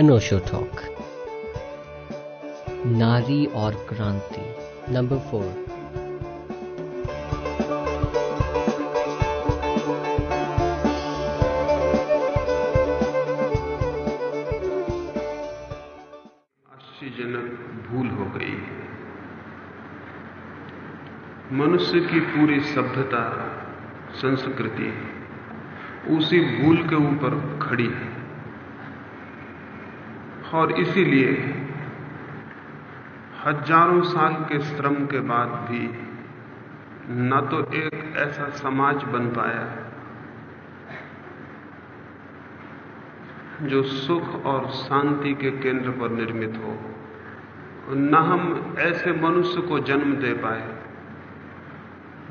अनोशो talk नारी और क्रांति नंबर फोर आश्चर्यजनक भूल हो गई मनुष्य की पूरी सभ्यता, संस्कृति उसी भूल के ऊपर खड़ी है। और इसीलिए हज़ारों साल के श्रम के बाद भी न तो एक ऐसा समाज बन पाया जो सुख और शांति के केंद्र पर निर्मित हो, न हम ऐसे मनुष्य को जन्म दे पाए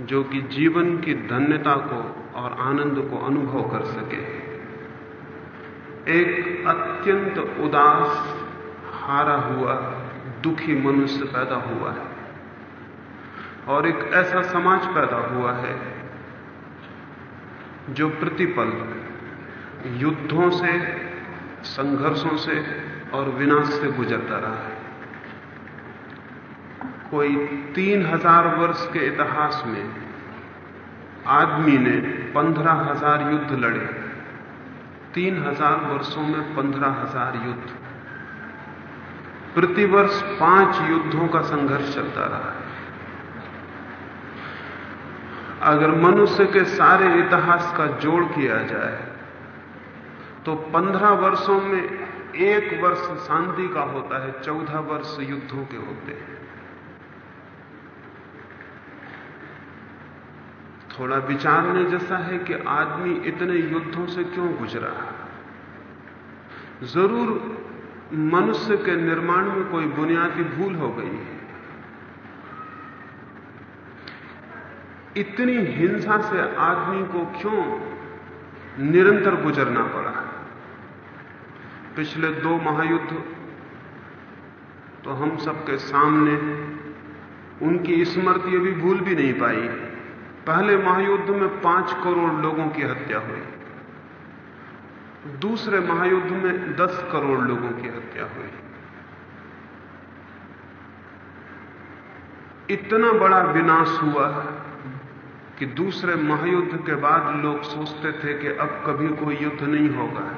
जो कि जीवन की धन्यता को और आनंद को अनुभव कर सके। एक अत्यंत उदास, हारा हुआ, दुखी मनुष्य पैदा हुआ है। और एक ऐसा समाज पैदा हुआ है, जो प्रतिपल, युद्धों से, संघर्षों से और विनाश से गुजरता रहा है। कोई तीन हज़ार वर्ष के इतिहास में आदमी ने पंद्रह हज़ार युद्ध लड़े। तीन हज़ार वर्षों में पंद्रह हज़ार युद्ध। प्रतिवर्ष पाँच युद्धों का संघर्ष चलता रहा है। अगर मनुष्य के सारे इतिहास का जोड़ किया जाए तो पंद्रह वर्षों में एक वर्ष शांति का होता है, चौदह वर्ष युद्धों के होते हैं। थोड़ा विचारने जैसा है कि आदमी इतने युद्धों से क्यों गुजरा? ज़रूर मनुष्य के निर्माण में कोई बुनियादी भूल हो गई है। इतनी हिंसा से आदमी को क्यों निरंतर गुजरना पड़ा? पिछले दो महायुद्ध तो हम सबके सामने उनकी स्मृति अभी भूल भी नहीं पाई। पहले महायुद्ध में पाँच करोड़ लोगों की हत्या हुई। दूसरे महायुद्ध में दस करोड़ लोगों की हत्या हुई। इतना बड़ा विनाश हुआ कि दूसरे महायुद्ध के बाद लोग सोचते थे कि अब कभी कोई युद्ध नहीं होगा।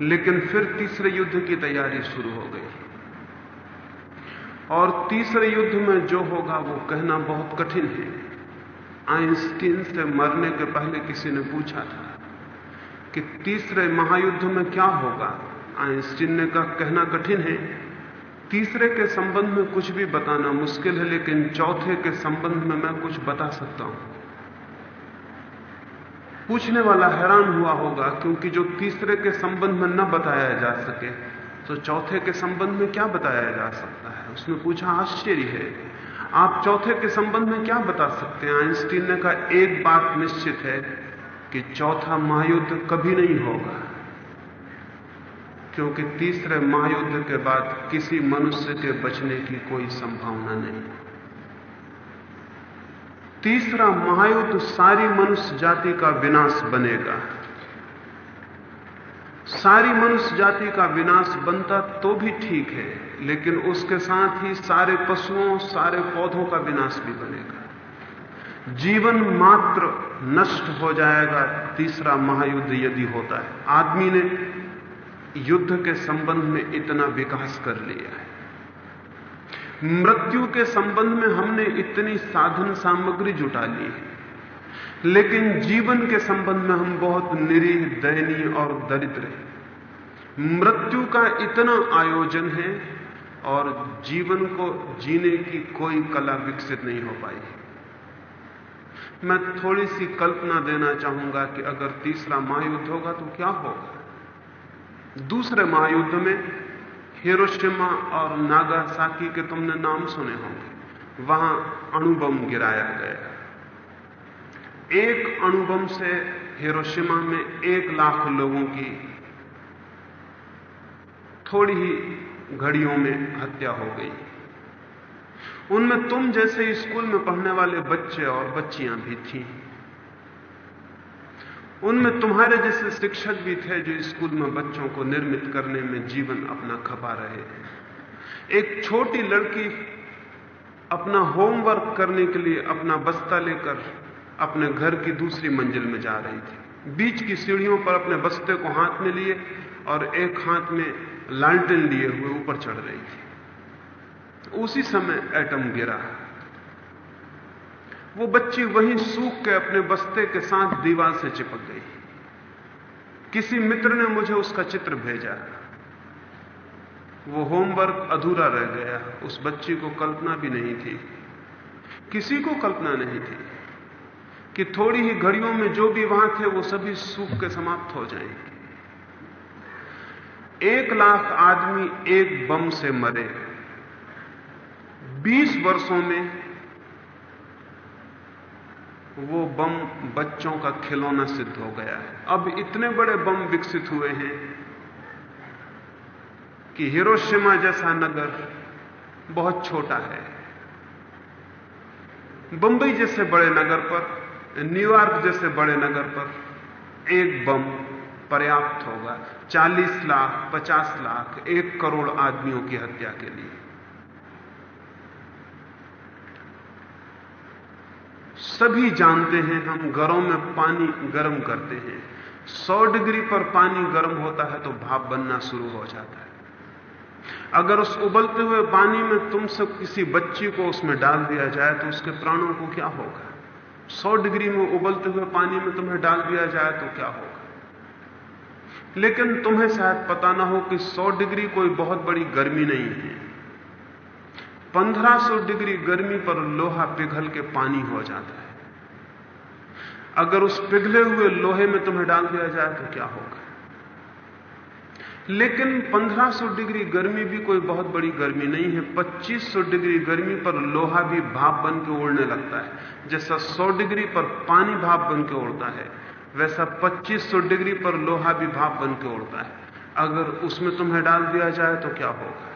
लेकिन फिर तीसरे युद्ध की तैयारी शुरू हो गई। और तीसरे युद्ध में जो होगा वो कहना बहुत कठिन है। आइंस्टीन से मरने के पहले किसी ने पूछा था कि तीसरे महायुद्ध में क्या होगा? आइंस्टीन ने कहा, कहना कठिन है। तीसरे के संबंध में कुछ भी बताना मुश्किल है, लेकिन चौथे के संबंध में मैं कुछ बता सकता हूँ। पूछने वाला हैरान हुआ होगा, क्योंकि जो तीसरे के संबंध में न बताया जा सके तो चौथे के संबंध में क्या बताया जा सकता है? उसने पूछा, आश्चर्य है। आप चौथे के संबंध में क्या बता सकते हैं? आइंस्टीन ने कहा, एक बात निश्चित है कि चौथा महायुद्ध कभी नहीं होगा। क्योंकि तीसरे महायुद्ध के बाद किसी मनुष्य के बचने की कोई संभावना नहीं। तीसरा महायुद्ध सारी मनुष्य जाति का विनाश बनेगा। सारी मनुष्य जाति का विनाश बनता तो भी ठीक है। लेकिन उसके साथ ही सारे पशुओं, सारे पौधों का विनाश भी बनेगा। जीवन मात्र नष्ट हो जाएगा, तीसरा महायुद्ध यदि होता है। आदमी ने युद्ध के संबंध में इतना विकास कर लिया है। मृत्यु के संबंध में हमने इतनी साधन सामग्री जुटा ली है। लेकिन जीवन के संबंध में हम बहुत निरीह, दयनीय और दरिद्र हैं। मृत्यु का इतना आयोजन है और जीवन को जीने की कोई कला विकसित नहीं हो पाई। मैं थोड़ी सी कल्पना देना चाहूँगा कि अगर तीसरा महायुद्ध होगा तो क्या होगा? दूसरे महायुद्ध में हिरोशिमा और नागासाकी के तुमने नाम सुने होंगे। वहाँ अणुबम गिराया गया। एक अणुबम से हिरोशिमा में एक लाख लोगों की थोड़ी ही घड़ियों में हत्या हो गई। उनमें तुम जैसे स्कूल में पढ़ने वाले बच्चे और बच्चियाँ भी थी। उनमें तुम्हारे जैसे शिक्षक भी थे जो स्कूल में बच्चों को निर्मित करने में जीवन अपना खपा रहे एक छोटी लड़की अपना होमवर्क करने के लिए अपना बस्ता लेकर अपने घर की दूसरी मंजिल में जा रही थी। बीच की सीढ़ियों पर अपने बस्ते को हाथ में लिए और एक हाथ में लालटेन लिए हुए ऊपर चढ़ रही थी। उसी समय एटम गिरा। वो बच्ची वहीं सूख के अपने बस्ते के साथ दीवार से चिपक गई। किसी मित्र ने मुझे उसका चित्र भेजा। वो होमवर्क अधूरा रह गया। उस बच्ची को कल्पना भी नहीं थी। किसी को कल्पना नहीं थी कि थोड़ी ही घड़ियों में जो भी वहाँ थे, वो सभी सूख के समाप्त हो जाएँगे। एक लाख आदमी एक बम से मरे 20 वर्षों में वो बम बच्चों का खिलौना सिद्ध हो गया है। अब इतने बड़े बम विकसित हुए हैं कि हिरोशिमा जैसा नगर बहुत छोटा है। बंबई जैसे बड़े नगर पर, न्यूयॉर्क जैसे बड़े नगर पर एक बम पर्याप्त होगा। 40 लाख 50 लाख, एक करोड़ आदमियों की हत्या के लिए। सभी जानते हैं, हम घरों में पानी गर्म करते हैं। 100 डिग्री पर पानी गर्म होता है तो भाप बनना शुरू हो जाता है। अगर उस उबलते हुए पानी में तुमसे किसी बच्ची को उसमें डाल दिया जाए तो उसके प्राणों को क्या होगा? 100 डिग्री में उबलते हुए पानी में तुम्हें डाल दिया जाए तो क्या होगा? लेकिन तुम्हें शायद पता ना हो कि 100 डिग्री कोई बहुत बड़ी गर्मी नहीं है। 1500 डिग्री गर्मी पर लोहा पिघल के पानी हो जाता है। अगर उस पिघले हुए लोहे में तुम्हें डाल दिया जाए तो क्या होगा? लेकिन 1500 डिग्री गर्मी भी कोई बहुत बड़ी गर्मी नहीं है। 2500 डिग्री गर्मी पर लोहा भी भाप बन के उड़ने लगता है। जैसा 100 डिग्री पर पानी भाप बन के उड़ता है वैसा 2500 डिग्री पर लोहा भी भाप बन के उड़ता है। अगर उसमें तुम्हें डाल दिया जाए तो क्या होगा?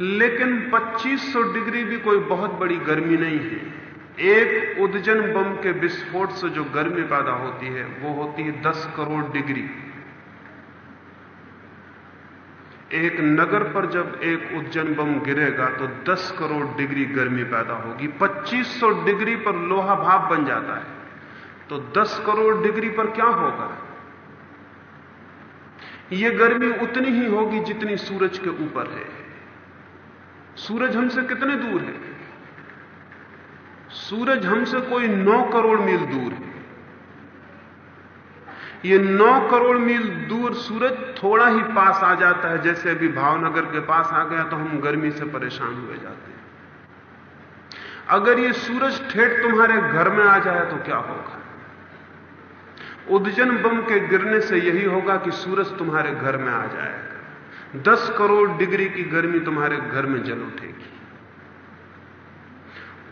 लेकिन 2500 डिग्री भी कोई बहुत बड़ी गर्मी नहीं है। एक उदजन बम के विस्फोट से जो गर्मी पैदा होती है, वो होती है 10 करोड़ डिग्री। एक नगर पर जब एक उज्जैन बम गिरेगा तो 10 करोड़ डिग्री गर्मी पैदा होगी। 2500 डिग्री पर लोहा भाप बन जाता है। तो 10 करोड़ डिग्री पर क्या होगा? यह गर्मी उतनी ही होगी जितनी सूरज के ऊपर है। सूरज हमसे कितने दूर है? सूरज हमसे कोई 9 करोड़ मील दूर है। ये 9 करोड़ मील दूर सूरज थोड़ा ही पास आ जाता है, जैसे अभी भावनगर के पास आ गया तो हम गर्मी से परेशान हुए जाते हैं। अगर ये सूरज ठेठ तुम्हारे घर में आ जाए तो क्या होगा? उदजन बम के गिरने से यही होगा कि सूरज तुम्हारे घर में आ जाएगा। दस करोड़ डिग्री की गर्मी तुम्हारे घर में जल उठेगी।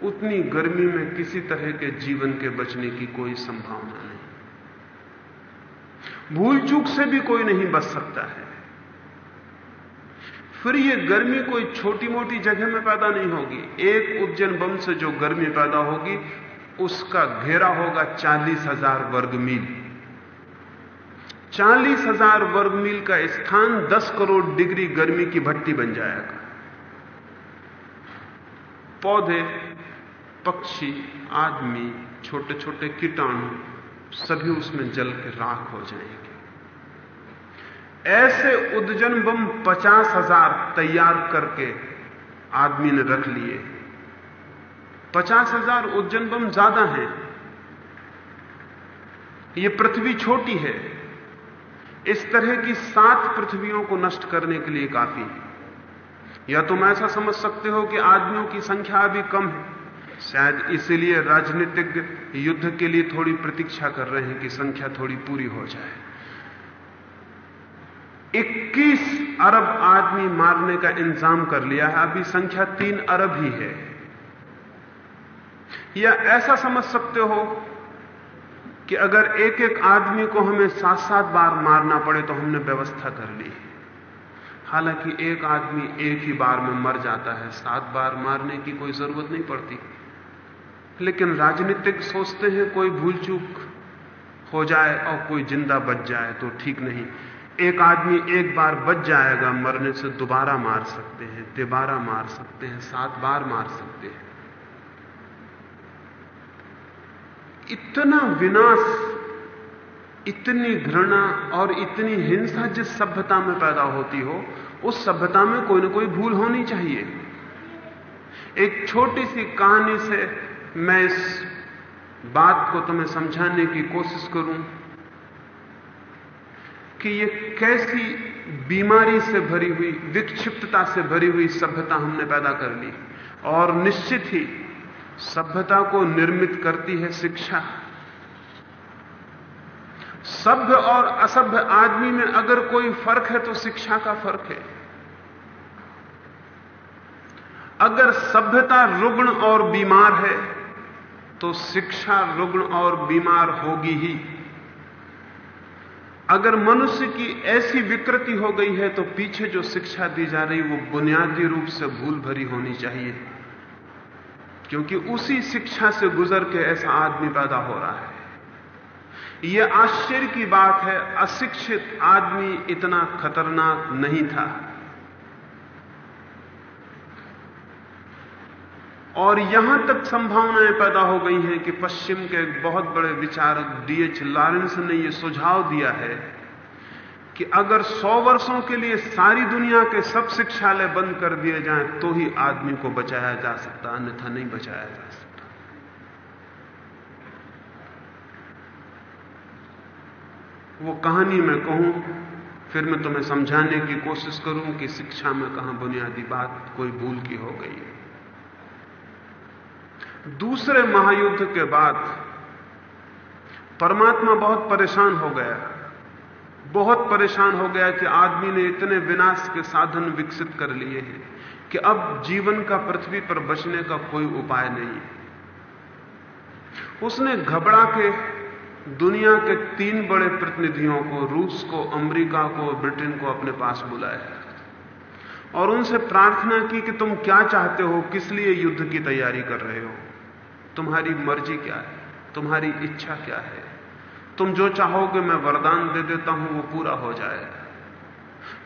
उतनी गर्मी में किसी तरह के जीवन के बचने की कोई संभावना नहीं। भूल चूक से भी कोई नहीं बच सकता है। फिर यह गर्मी कोई छोटी मोटी जगह में पैदा नहीं होगी। एक उज्जैन बम से जो गर्मी पैदा होगी, उसका घेरा होगा चालीस हज़ार वर्ग मील। चालीस हज़ार वर्ग मील का स्थान दस करोड़ डिग्री गर्मी की भट्टी बन जाएगा। पौधे, पक्षी, आदमी छोटे छोटे कीटाणु, सभी उसमें जल के राख हो जाएँगे। ऐसे उद्जन बम पचास हज़ार तैयार करके आदमी ने रख लिए। पचास हज़ार उज्जैन बम ज़्यादा हैं। ये पृथ्वी छोटी है। इस तरह की सात पृथ्वियों को नष्ट करने के लिए काफ़ी है। या तुम ऐसा समझ सकते हो कि आदमियों की संख्या अभी कम है। शायद इसीलिए राजनीतिक युद्ध के लिए थोड़ी प्रतीक्षा कर रहे हैं कि संख्या थोड़ी पूरी हो जाए। 21 अरब आदमी मारने का इंतज़ाम कर लिया है। अभी संख्या तीन अरब ही है। या ऐसा समझ सकते हो कि अगर एक एक आदमी को हमें सात सात बार मारना पड़े तो हमने व्यवस्था कर ली हालाँकि एक आदमी एक ही बार में मर जाता है, सात बार मारने की कोई ज़रूरत नहीं पड़ती। लेकिन राजनीतिक सोचते हैं, कोई भूल चूक हो जाए और कोई ज़िंदा बच जाए तो ठीक नहीं। एक आदमी एक बार बच जाएगा, मरने से दोबारा मार सकते हैं तिबारा मार सकते हैं, सात बार मार सकते हैं। इतना विनाश, इतनी घृणा और इतनी हिंसा जिस सभ्यता में पैदा होती हो, उस सभ्यता में कोई ना कोई भूल होनी चाहिए। एक छोटी सी कहानी से मैं इस बात को तुम्हें समझाने की कोशिश करूँ कि ये कैसी बीमारी से भरी हुई, विक्षिप्तता से भरी हुई सभ्यता हमने पैदा कर ली। और निश्चित ही सभ्यता को निर्मित करती है शिक्षा। सभ्य और असभ्य आदमी में अगर कोई फ़र्क है तो शिक्षा का फ़र्क है। अगर सभ्यता रुग्ण और बीमार है तो शिक्षा रुग्ण और बीमार होगी ही। अगर मनुष्य की ऐसी विकृति हो गई है तो पीछे जो शिक्षा दी जा रही, वो बुनियादी रूप से भूल भरी होनी चाहिए। क्योंकि उसी शिक्षा से गुजर के ऐसा आदमी पैदा हो रहा है। यह आश्चर्य की बात है, अशिक्षित आदमी इतना खतरनाक नहीं था। और यहाँ तक संभावनाएँ पैदा हो गई हैं कि पश्चिम के एक बहुत बड़े विचारक डीएच लॉरेंस ने यह सुझाव दिया है कि अगर सौ वर्षों के लिए सारी दुनिया के सब शिक्षालय बंद कर दिए जाएँ तो ही आदमी को बचाया जा सकता, अन्यथा नहीं बचाया जा सकता। वो कहानी मैं कहूँ, फिर मैं तुम्हें समझाने की कोशिश करूँ कि शिक्षा में कहाँ बुनियादी बात कोई भूल की हो गई है। दूसरे महायुद्ध के बाद परमात्मा बहुत परेशान हो गया। बहुत परेशान हो गया कि आदमी ने इतने विनाश के साधन विकसित कर लिए हैं कि अब जीवन का पृथ्वी पर बचने का कोई उपाय नहीं है। उसने घबरा के दुनिया के तीन बड़े प्रतिनिधियों को, रूस को, अमेरिका को ब्रिटेन को अपने पास बुलाया और उनसे प्रार्थना की कि तुम क्या चाहते हो, किस लिए युद्ध की तैयारी कर रहे हो? तुम्हारी मर्ज़ी क्या है? तुम्हारी इच्छा क्या है? तुम जो चाहोगे मैं वरदान दे देता हूँ, वो पूरा हो जाएगा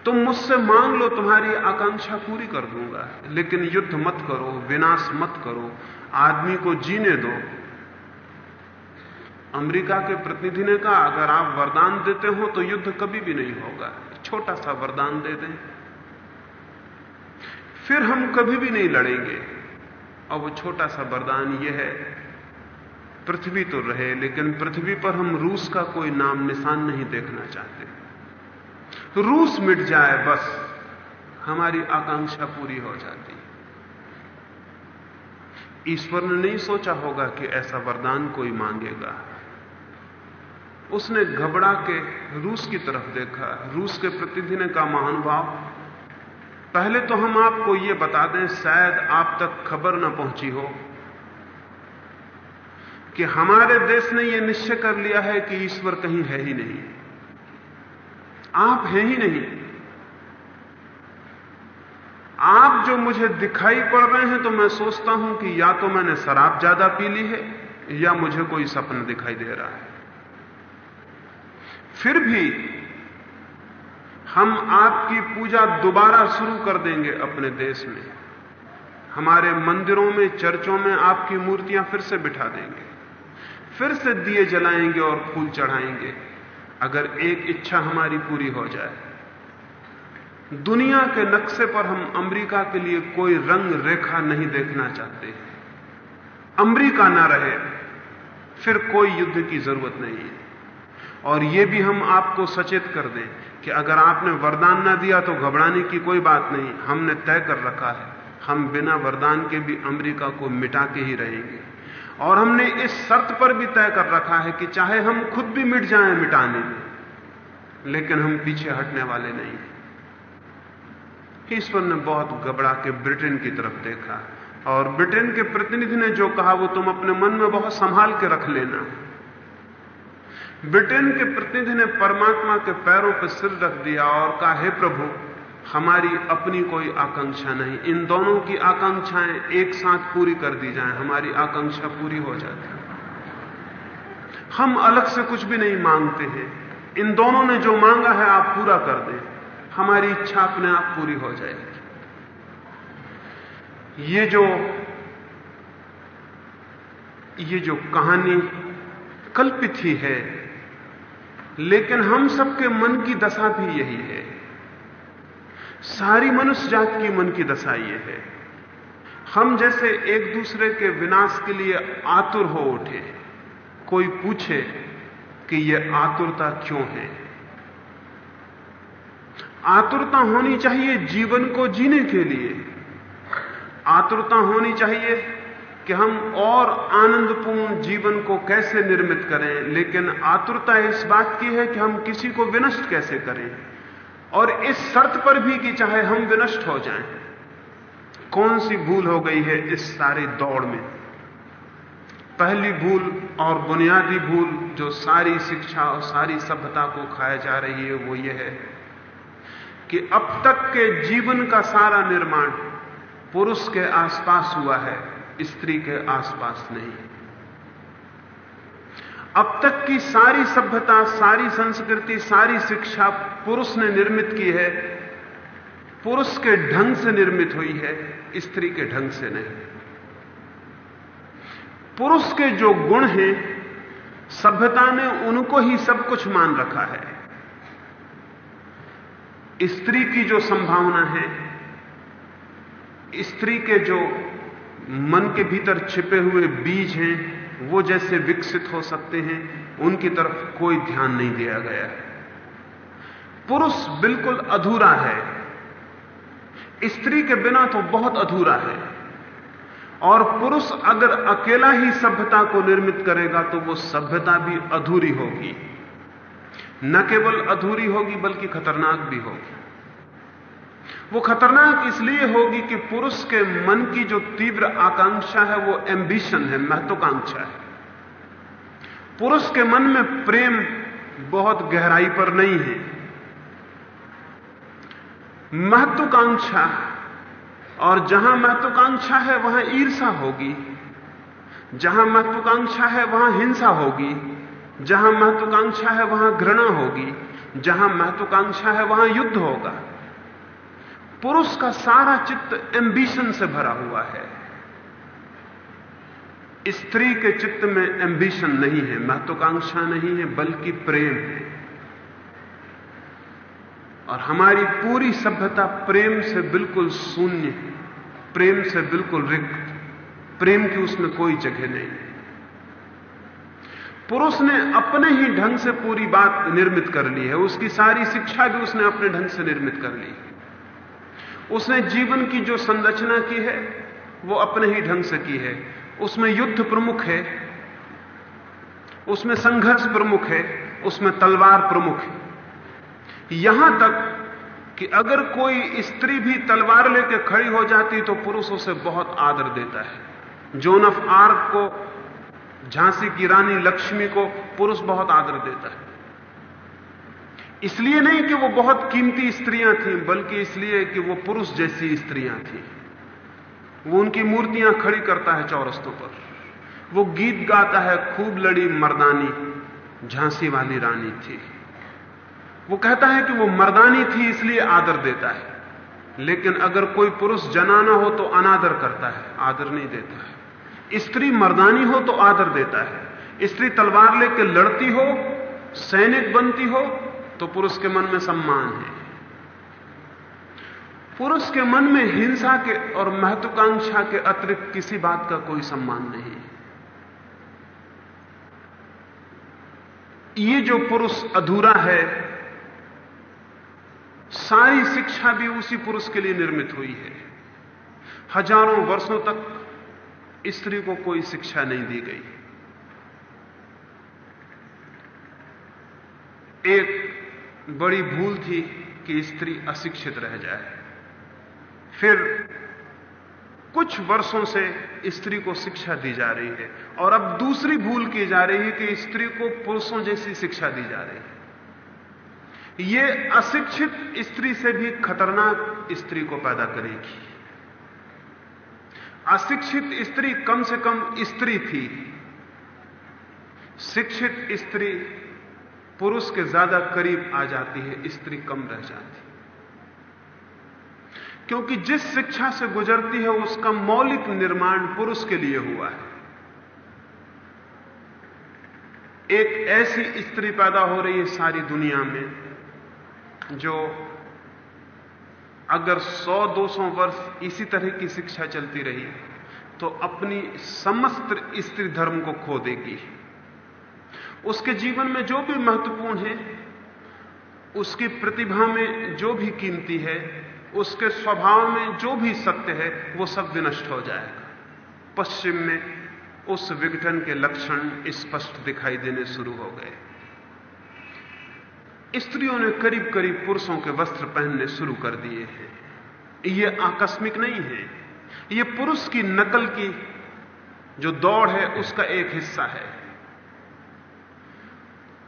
तुम मुझसे मांग लो, तुम्हारी आकांक्षा पूरी कर दूँगा। लेकिन युद्ध मत करो, विनाश मत करो, आदमी को जीने दो। अमेरिका के प्रतिनिधि ने कहा, अगर आप वरदान देते हो तो युद्ध कभी भी नहीं होगा। छोटा सा वरदान दे दें। फिर हम कभी भी नहीं लड़ेंगे। और वो छोटा सा वरदान यह है पृथ्वी तो रहे, लेकिन पृथ्वी पर हम रूस का कोई नाम, निशान नहीं देखना चाहते। रूस मिट जाए, बस, हमारी आकांक्षा पूरी हो जाती। ईश्वर ने नहीं सोचा होगा कि ऐसा वरदान कोई मांगेगा। उसने घबरा के रूस की तरफ़ देखा। रूस के प्रतिनिधि ने कहा, महानुभाव, पहले तो हम आपको यह बता दें, शायद आप तक खबर ना पहुँची हो। कि हमारे देश ने यह निश्चय कर लिया है कि ईश्वर कहीं है ही नहीं। आप हैं ही नहीं। आप जो मुझे दिखाई पड़ रहे हैं तो मैं सोचता हूँ कि या तो मैंने शराब ज़्यादा पी ली है, या मुझे कोई सपना दिखाई दे रहा है। फिर भी हम आपकी पूजा दोबारा शुरू कर देंगे अपने देश में। हमारे मंदिरों में, चर्चों में आपकी मूर्तियाँ फिर से बिठा देंगे। फिर से दिए जलाएँगे और फूल चढ़ाएँगे। अगर एक इच्छा हमारी पूरी हो जाए। दुनिया के नक्शे पर हम अमेरिका के लिए कोई रंग रेखा नहीं देखना चाहते। अमेरिका ना रहे, फिर कोई युद्ध की ज़रूरत नहीं है। और यह भी हम आपको सचेत कर दें कि अगर आपने वरदान ना दिया तो घबराने की कोई बात नहीं। हमने तय कर रखा है, हम बिना वरदान के भी अमेरिका को मिटा के ही रहेंगे। और हमने इस शर्त पर भी तय कर रखा है कि चाहे हम खुद भी मिट जाएँ मिटाने में, लेकिन हम पीछे हटने वाले नहीं ईश्वर ने बहुत घबरा के ब्रिटेन की तरफ़ देखा, और ब्रिटेन के प्रतिनिधि ने जो कहा, वो तुम अपने मन में बहुत संभाल के रख लेना। ब्रिटेन के प्रतिनिधि ने परमात्मा के पैरों पर सिर रख दिया और कहा, हे प्रभु हमारी अपनी कोई आकांक्षा नहीं। इन दोनों की आकांक्षाएँ एक साथ पूरी कर दी जाएँ, हमारी आकांक्षा पूरी हो जाती हम अलग से कुछ भी नहीं मांगते हैं। इन दोनों ने जो मांगा है, आप पूरा कर दें। हमारी इच्छा अपने आप पूरी हो जाएगी। ये जो ये जो कहानी कल्पित ही है, लेकिन हम सबके मन की दशा भी यही है। सारी मनुष्य जात की मन की दशा ये है। हम जैसे एक दूसरे के विनाश के लिए आतुर हो उठे कोई पूछे कि यह आतुरता क्यों है? आतुरता होनी चाहिए जीवन को जीने के लिए। आतुरता होनी चाहिए कि हम और आनंदपूर्ण जीवन को कैसे निर्मित करें, लेकिन आतुरता इस बात की है कि हम किसी को विनष्ट कैसे करें। और इस शर्त पर भी कि चाहे हम विनष्ट हो जाएँ, कौन सी भूल हो गई है इस सारी दौड़ में? पहली भूल और बुनियादी भूल जो सारी शिक्षा और सारी सभ्यता को खाया जा रही है, वो ये है कि अब तक के जीवन का सारा निर्माण पुरुष के आसपास हुआ है, स्त्री के आसपास नहीं। अब तक की सारी सभ्यता, सारी संस्कृति, सारी शिक्षा पुरुष ने निर्मित की है। पुरुष के ढंग से निर्मित हुई है, स्त्री के ढंग से नहीं। पुरुष के जो गुण हैं, सभ्यता ने उनको ही सब कुछ मान रखा है। स्त्री की जो संभावना है, स्त्री के जो मन के भीतर छिपे हुए बीज हैं वो जैसे विकसित हो सकते हैं, उनकी तरफ़ कोई ध्यान नहीं दिया गया है। पुरुष बिल्कुल अधूरा है। स्त्री के बिना तो बहुत अधूरा है। और पुरुष अगर अकेला ही सभ्यता को निर्मित करेगा तो वो सभ्यता भी अधूरी होगी। न केवल अधूरी होगी, बल्कि खतरनाक भी होगी। वो खतरनाक इसलिए होगी कि पुरुष के मन की जो तीव्र आकांक्षा है, वो एम्बिशन है, महत्वाकांक्षा है। पुरुष के मन में प्रेम बहुत गहराई पर नहीं है। महत्वाकांक्षा, और जहाँ महत्वाकांक्षा है, वहाँ ईर्षा होगी। जहाँ महत्वाकांक्षा है, वहाँ हिंसा होगी। जहाँ महत्वाकांक्षा है, वहाँ घृणा होगी। जहाँ महत्वाकांक्षा है, वहाँ युद्ध होगा। पुरुष का सारा चित्त एम्बिशन से भरा हुआ है। स्त्री के चित्त में एम्बिशन नहीं है, महत्वाकांक्षा नहीं है, बल्कि प्रेम है। और हमारी पूरी सभ्यता प्रेम से बिल्कुल शून्य प्रेम से बिल्कुल रिक्त, प्रेम की उसमें कोई जगह नहीं पुरुष ने अपने ही ढंग से पूरी बात निर्मित कर ली है, उसकी सारी शिक्षा भी उसने अपने ढंग से निर्मित कर ली उसने जीवन की जो संरचना की है, वो अपने ही ढंग से की है। उसमें युद्ध प्रमुख है, उसमें संघर्ष प्रमुख है, उसमें तलवार प्रमुख है। यहाँ तक कि अगर कोई स्त्री भी तलवार लेकर खड़ी हो जाती तो पुरुष उसे बहुत आदर देता है। जोन ऑफ़ आर्क को, झांसी की रानी लक्ष्मी को पुरुष बहुत आदर देता है। इसलिए नहीं कि वो बहुत कीमती स्त्रियाँ थीं, बल्कि इसलिए कि वो पुरुष जैसी स्त्रियाँ थीं। वो उनकी मूर्तियाँ खड़ी करता है चौरस्तों पर। वो गीत गाता है, खूब लड़ी मर्दानी, झांसी वाली रानी थी। वो कहता है कि वो मर्दानी थी, इसलिए आदर देता है। लेकिन अगर कोई पुरुष जनाना हो तो अनादर करता है, आदर नहीं देता है। स्त्री मर्दानी हो तो आदर देता है। स्त्री तलवार लेकर लड़ती हो, सैनिक बनती हो तो पुरुष के मन में सम्मान है। पुरुष के मन में हिंसा के और महत्वाकांक्षा के अतिरिक्त किसी बात का कोई सम्मान नहीं। ये जो पुरुष अधूरा है, सारी शिक्षा भी उसी पुरुष के लिए निर्मित हुई है। हज़ारों वर्षों तक स्त्री को कोई शिक्षा नहीं दी गई। एक बड़ी भूल थी कि स्त्री अशिक्षित रह जाए। फिर कुछ वर्षों से स्त्री को शिक्षा दी जा रही है और अब दूसरी भूल की जा रही है कि स्त्री को पुरुषों जैसी शिक्षा दी जा रही है। यह अशिक्षित स्त्री से भी खतरनाक स्त्री को पैदा करेगी। अशिक्षित स्त्री कम से कम स्त्री थी। शिक्षित स्त्री पुरुष के ज़्यादा करीब आ जाती है, स्त्री कम रह जाती है। क्योंकि जिस शिक्षा से गुजरती है, उसका मौलिक निर्माण पुरुष के लिए हुआ है। एक ऐसी स्त्री पैदा हो रही है सारी दुनिया में, जो अगर 100-200 वर्ष इसी तरह की शिक्षा चलती रही तो अपनी समस्त स्त्री धर्म को खो देगी। उसके जीवन में जो भी महत्वपूर्ण है, उसकी प्रतिभा में जो भी कीमती है, उसके स्वभाव में जो भी सत्य है, वो सब विनष्ट हो जाएगा। पश्चिम में उस विघटन के लक्षण स्पष्ट दिखाई देने शुरू हो गए। स्त्रियों ने करीब करीब पुरुषों के वस्त्र पहनने शुरू कर दिए हैं। यह आकस्मिक नहीं है। यह पुरुष की नकल की जो दौड़ है, उसका एक हिस्सा है।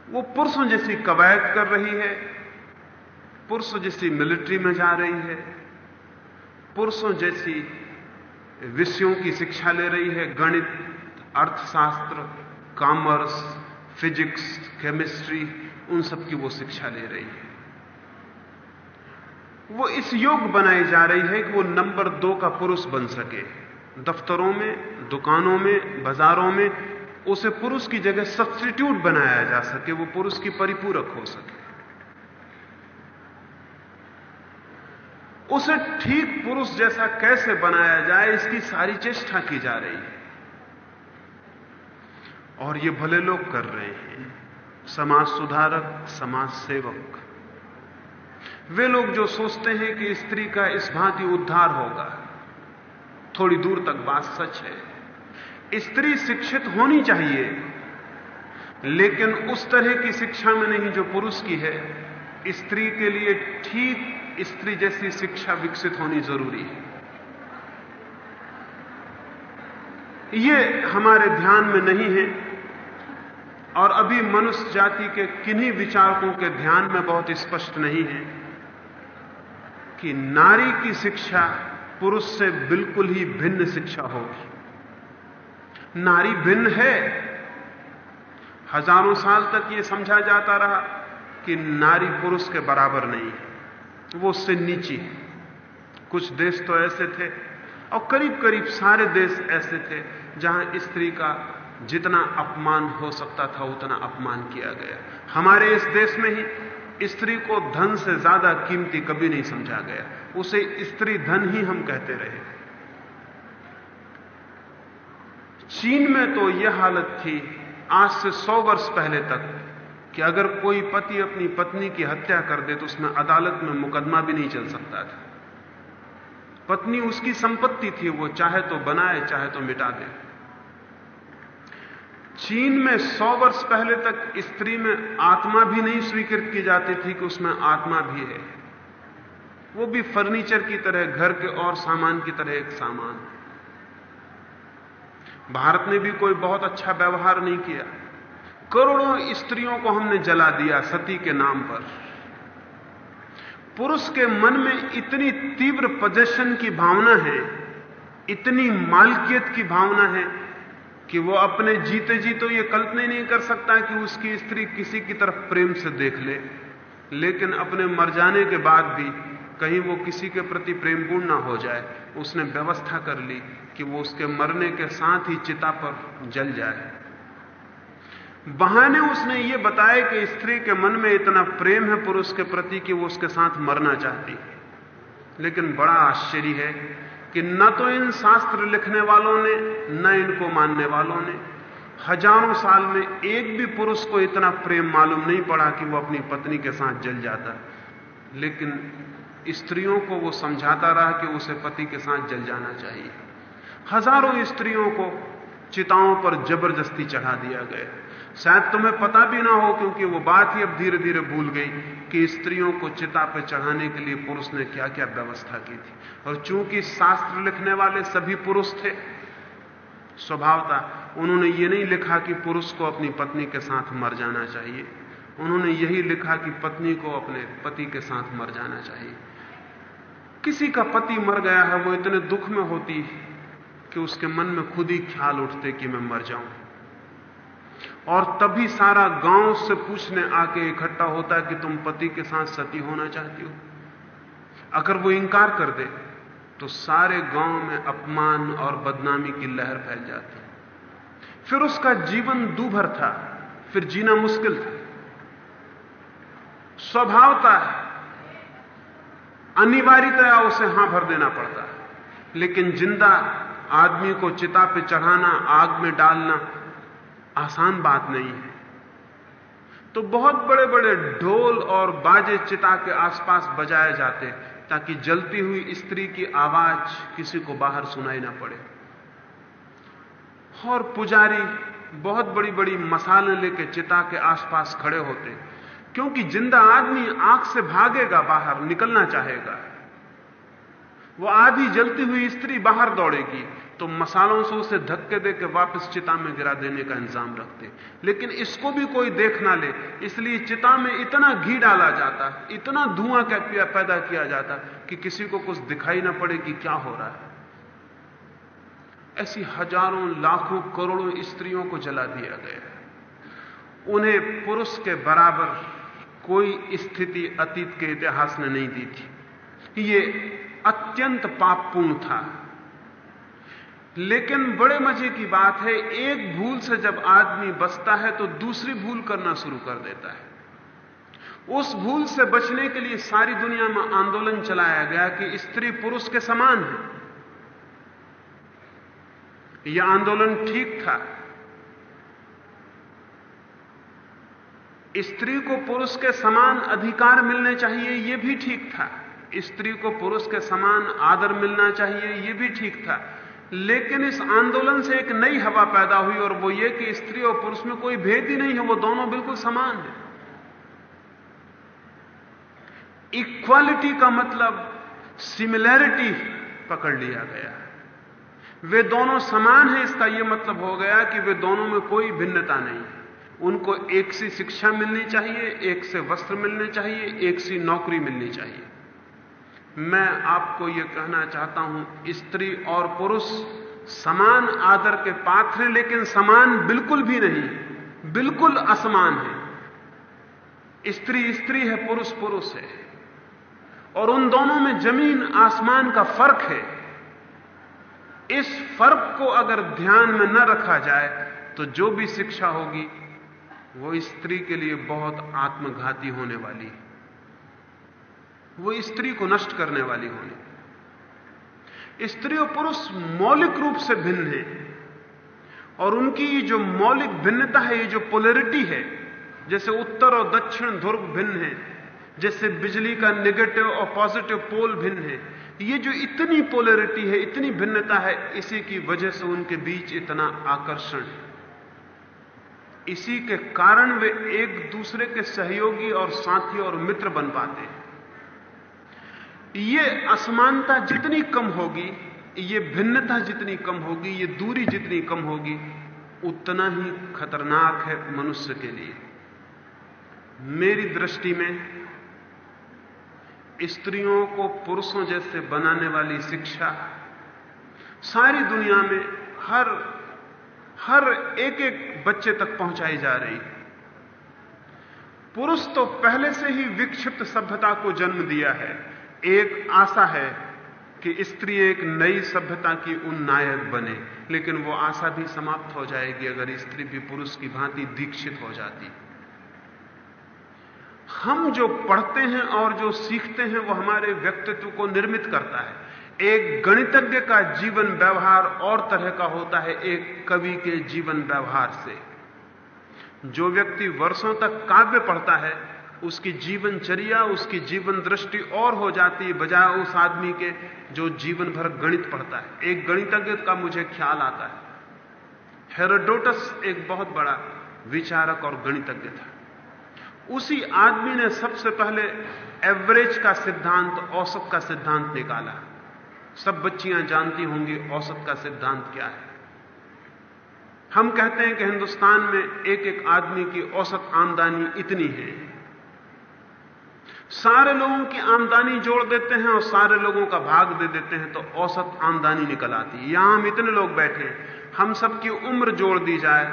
वो पुरुषों जैसी कवायद कर रही है, पुरुषों जैसी मिलिट्री में जा रही है, पुरुषों जैसी विषयों की शिक्षा ले रही है, गणित, अर्थशास्त्र कॉमर्स फिजिक्स केमिस्ट्री उन सब की वो शिक्षा ले रही है। वो इस योग बनाई जा रही है कि वो नंबर दो का पुरुष बन सके। दफ्तरों में, दुकानों में, बाजारों में उसे पुरुष की जगह सब्सटीट्यूट बनाया जा सके, वो पुरुष की परिपूरक हो सके। उसे ठीक पुरुष जैसा कैसे बनाया जाए, इसकी सारी चेष्टा की जा रही है। और ये भले लोग कर रहे हैं, समाज सुधारक, समाज सेवक। वे लोग जो सोचते हैं कि स्त्री का इस भांति उद्धार होगा, थोड़ी दूर तक बात सच है। स्त्री शिक्षित होनी चाहिए, लेकिन उस तरह की शिक्षा में नहीं जो पुरुष की है। स्त्री के लिए ठीक स्त्री जैसी शिक्षा विकसित होनी ज़रूरी है। ये हमारे ध्यान में नहीं है, और अभी मनुष्य जाति के किन्हीं विचारकों के ध्यान में बहुत स्पष्ट नहीं है कि नारी की शिक्षा पुरुष से बिल्कुल ही भिन्न शिक्षा होगी। नारी भिन्न है। हज़ारों साल तक यह समझा जाता रहा कि नारी पुरुष के बराबर नहीं है। वो उससे नीची है। कुछ देश तो ऐसे थे और करीब करीब सारे देश ऐसे थे जहाँ स्त्री का जितना अपमान हो सकता था, उतना अपमान किया गया। हमारे इस देश में ही स्त्री को धन से ज़्यादा कीमती कभी नहीं समझा गया। उसे स्त्री धन ही हम कहते रहे। चीन में तो यह हालत थी, आज से सौ वर्ष पहले तक, कि अगर कोई पति अपनी पत्नी की हत्या कर दे तो उसमें अदालत में मुकदमा भी नहीं चल सकता था। पत्नी उसकी संपत्ति थी, वो चाहे तो बनाए, चाहे तो मिटा दे। चीन में सौ वर्ष पहले तक स्त्री में आत्मा भी नहीं स्वीकृत की जाती थी कि उसमें आत्मा भी है। वो भी फर्नीचर की तरह, घर के और सामान की तरह एक सामान। भारत ने भी कोई बहुत अच्छा व्यवहार नहीं किया। करोड़ों स्त्रियों को हमने जला दिया सती के नाम पर। पुरुष के मन में इतनी तीव्र पोजेशन की भावना है, इतनी मालकियत की भावना है कि वो अपने जीते जी तो ये कल्पना नहीं कर सकता कि उसकी स्त्री किसी की तरफ़ प्रेम से देख ले। लेकिन अपने मर जाने के बाद भी कहीं वो किसी के प्रति प्रेमपूर्ण ना हो जाए। उसने व्यवस्था कर ली। कि वो उसके मरने के साथ ही चिता पर जल जाए। बहाने उसने ये बताया कि स्त्री के मन में इतना प्रेम है पुरुष के प्रति कि वो उसके साथ मरना चाहती है। लेकिन बड़ा आश्चर्य है कि न तो इन शास्त्र लिखने वालों ने, न इनको मानने वालों ने, हज़ारों साल में एक भी पुरुष को इतना प्रेम मालूम नहीं पड़ा कि वो अपनी पत्नी के साथ जल जाता। लेकिन स्त्रियों को वो समझाता रहा कि उसे पति के साथ जल जाना चाहिए। हज़ारों स्त्रियों को चिताओं पर ज़बरदस्ती चढ़ा दिया गया। शायद तुम्हें पता भी ना हो, क्योंकि वो बात ही अब धीरे धीरे भूल गई कि स्त्रियों को चिता पर चढ़ाने के लिए पुरुष ने क्या क्या व्यवस्था की थी। और चूँकि शास्त्र लिखने वाले सभी पुरुष थे, स्वभावता उन्होंने ये नहीं लिखा कि पुरुष को अपनी पत्नी के साथ मर जाना चाहिए। उन्होंने यही लिखा कि पत्नी को अपने पति के साथ मर जाना चाहिए। किसी का पति मर गया है, वो इतने दुख में होती कि उसके मन में खुद ही ख्याल उठते कि मैं मर जाऊँ। और तभी सारा गाँव से पूछने आके इकट्ठा होता कि तुम पति के साथ सती होना चाहती हो। अगर वो इंकार कर दे तो सारे गाँव में अपमान और बदनामी की लहर फैल जाती। फिर उसका जीवन दूभर था, फिर जीना मुश्किल था। स्वभावता है, अनिवार्यतया उसे हाँ भर देना पड़ता। है लेकिन ज़िंदा आदमी को चिता पे चढ़ाना, आग में डालना, आसान बात नहीं है। तो बहुत बड़े बड़े ढोल और बाजे चिता के आसपास बजाए जाते ताकि जलती हुई स्त्री की आवाज़ किसी को बाहर सुनाई ना पड़े। और पुजारी बहुत बड़ी बड़ी मसाले लेके चिता के आसपास खड़े होते क्योंकि ज़िंदा आदमी आँख से भागेगा, बाहर निकलना चाहेगा। वो आधी जलती हुई स्त्री बाहर दौड़ेगी तो मसालों से उसे धक्के देकर वापस चिता में गिरा देने का इंतज़ाम रखते। लेकिन इसको भी कोई देख ना ले, इसलिए चिता में इतना घी डाला जाता, इतना धुआँ पैदा किया जाता, कि किसी को कुछ दिखाई ना पड़े कि क्या हो रहा है। ऐसी हज़ारों, लाखों, करोड़ों स्त्रियों को जला दिया गया है। उन्हें पुरुष के बराबर कोई स्थिति अतीत के इतिहास ने नहीं दी थी। ये अत्यंत पापपूर्ण था। लेकिन बड़े मज़े की बात है, एक भूल से जब आदमी बचता है तो दूसरी भूल करना शुरू कर देता है। उस भूल से बचने के लिए सारी दुनिया में आंदोलन चलाया गया कि स्त्री पुरुष के समान है। यह आंदोलन ठीक था। स्त्री को पुरुष के समान अधिकार मिलने चाहिए, यह भी ठीक था। स्त्री को पुरुष के समान आदर मिलना चाहिए यह भी ठीक था। लेकिन इस आंदोलन से एक नई हवा पैदा हुई और वो ये कि स्त्री और पुरुष में कोई भेद ही नहीं है, वो दोनों बिल्कुल समान है। इक्वालिटी का मतलब सिमिलैरिटी पकड़ लिया गया वे दोनों समान हैं, इसका यह मतलब हो गया कि वे दोनों में कोई भिन्नता नहीं है। उनको एक सी शिक्षा मिलनी चाहिए, एक से वस्त्र मिलने चाहिए, एक सी नौकरी मिलनी चाहिए। मैं आपको यह कहना चाहता हूँ, स्त्री और पुरुष समान आदर के पात्र हैं, लेकिन समान बिल्कुल भी नहीं बिल्कुल असमान है। स्त्री स्त्री है, पुरुष पुरुष है। और उन दोनों में ज़मीन आसमान का फ़र्क है। इस फ़र्क को अगर ध्यान में न रखा जाए तो जो भी शिक्षा होगी, वो स्त्री के लिए बहुत आत्मघाती होने वाली है। वो स्त्री को नष्ट करने वाली होने। स्त्री और पुरुष मौलिक रूप से भिन्न है। और उनकी ये जो मौलिक भिन्नता है, ये जो पोलरिटी है, जैसे उत्तर और दक्षिण ध्रुव भिन्न है, जैसे बिजली का नेगेटिव और पॉजिटिव पोल भिन्न है, ये जो इतनी पोलरिटी है, इतनी भिन्नता है, इसी की वजह से उनके बीच इतना आकर्षण है। इसी के कारण वे एक दूसरे के सहयोगी और साथी और मित्र बन पाते हैं। ये असमानता जितनी कम होगी, ये भिन्नता जितनी कम होगी, ये दूरी जितनी कम होगी, उतना ही खतरनाक है मनुष्य के लिए। मेरी दृष्टि में, स्त्रियों को पुरुषों जैसे बनाने वाली शिक्षा सारी दुनिया में हर हर एक एक बच्चे तक पहुंचाई जा रही पुरुष तो पहले से ही विक्षिप्त सभ्यता को जन्म दिया है। एक आशा है कि स्त्री एक नई सभ्यता की उन नायक बने, लेकिन वो आशा भी समाप्त हो जाएगी अगर स्त्री भी पुरुष की भांति दीक्षित हो जाती। हम जो पढ़ते हैं और जो सीखते हैं, वो हमारे व्यक्तित्व को निर्मित करता है। एक गणितज्ञ का जीवन व्यवहार और तरह का होता है एक कवि के जीवन व्यवहार से। जो व्यक्ति वर्षों तक काव्य पढ़ता है उसकी जीवनचर्या, उसकी जीवन दृष्टि और हो जाती है बजाय उस आदमी के जो जीवन भर गणित पढ़ता है। एक गणितज्ञ का मुझे ख्याल आता है। हेरोडोटस एक बहुत बड़ा विचारक और गणितज्ञ था। उसी आदमी ने सबसे पहले एवरेज का सिद्धांत, औसत का सिद्धांत निकाला। सब बच्चियाँ जानती होंगी औसत का सिद्धांत क्या है। हम कहते हैं कि हिंदुस्तान में एक एक आदमी की औसत आमदनी इतनी है। सारे लोगों की आमदनी जोड़ देते हैं और सारे लोगों का भाग दे देते हैं तो औसत आमदनी निकल आती है। यहाँ हम इतने लोग बैठे हम सबकी उम्र जोड़ दी जाए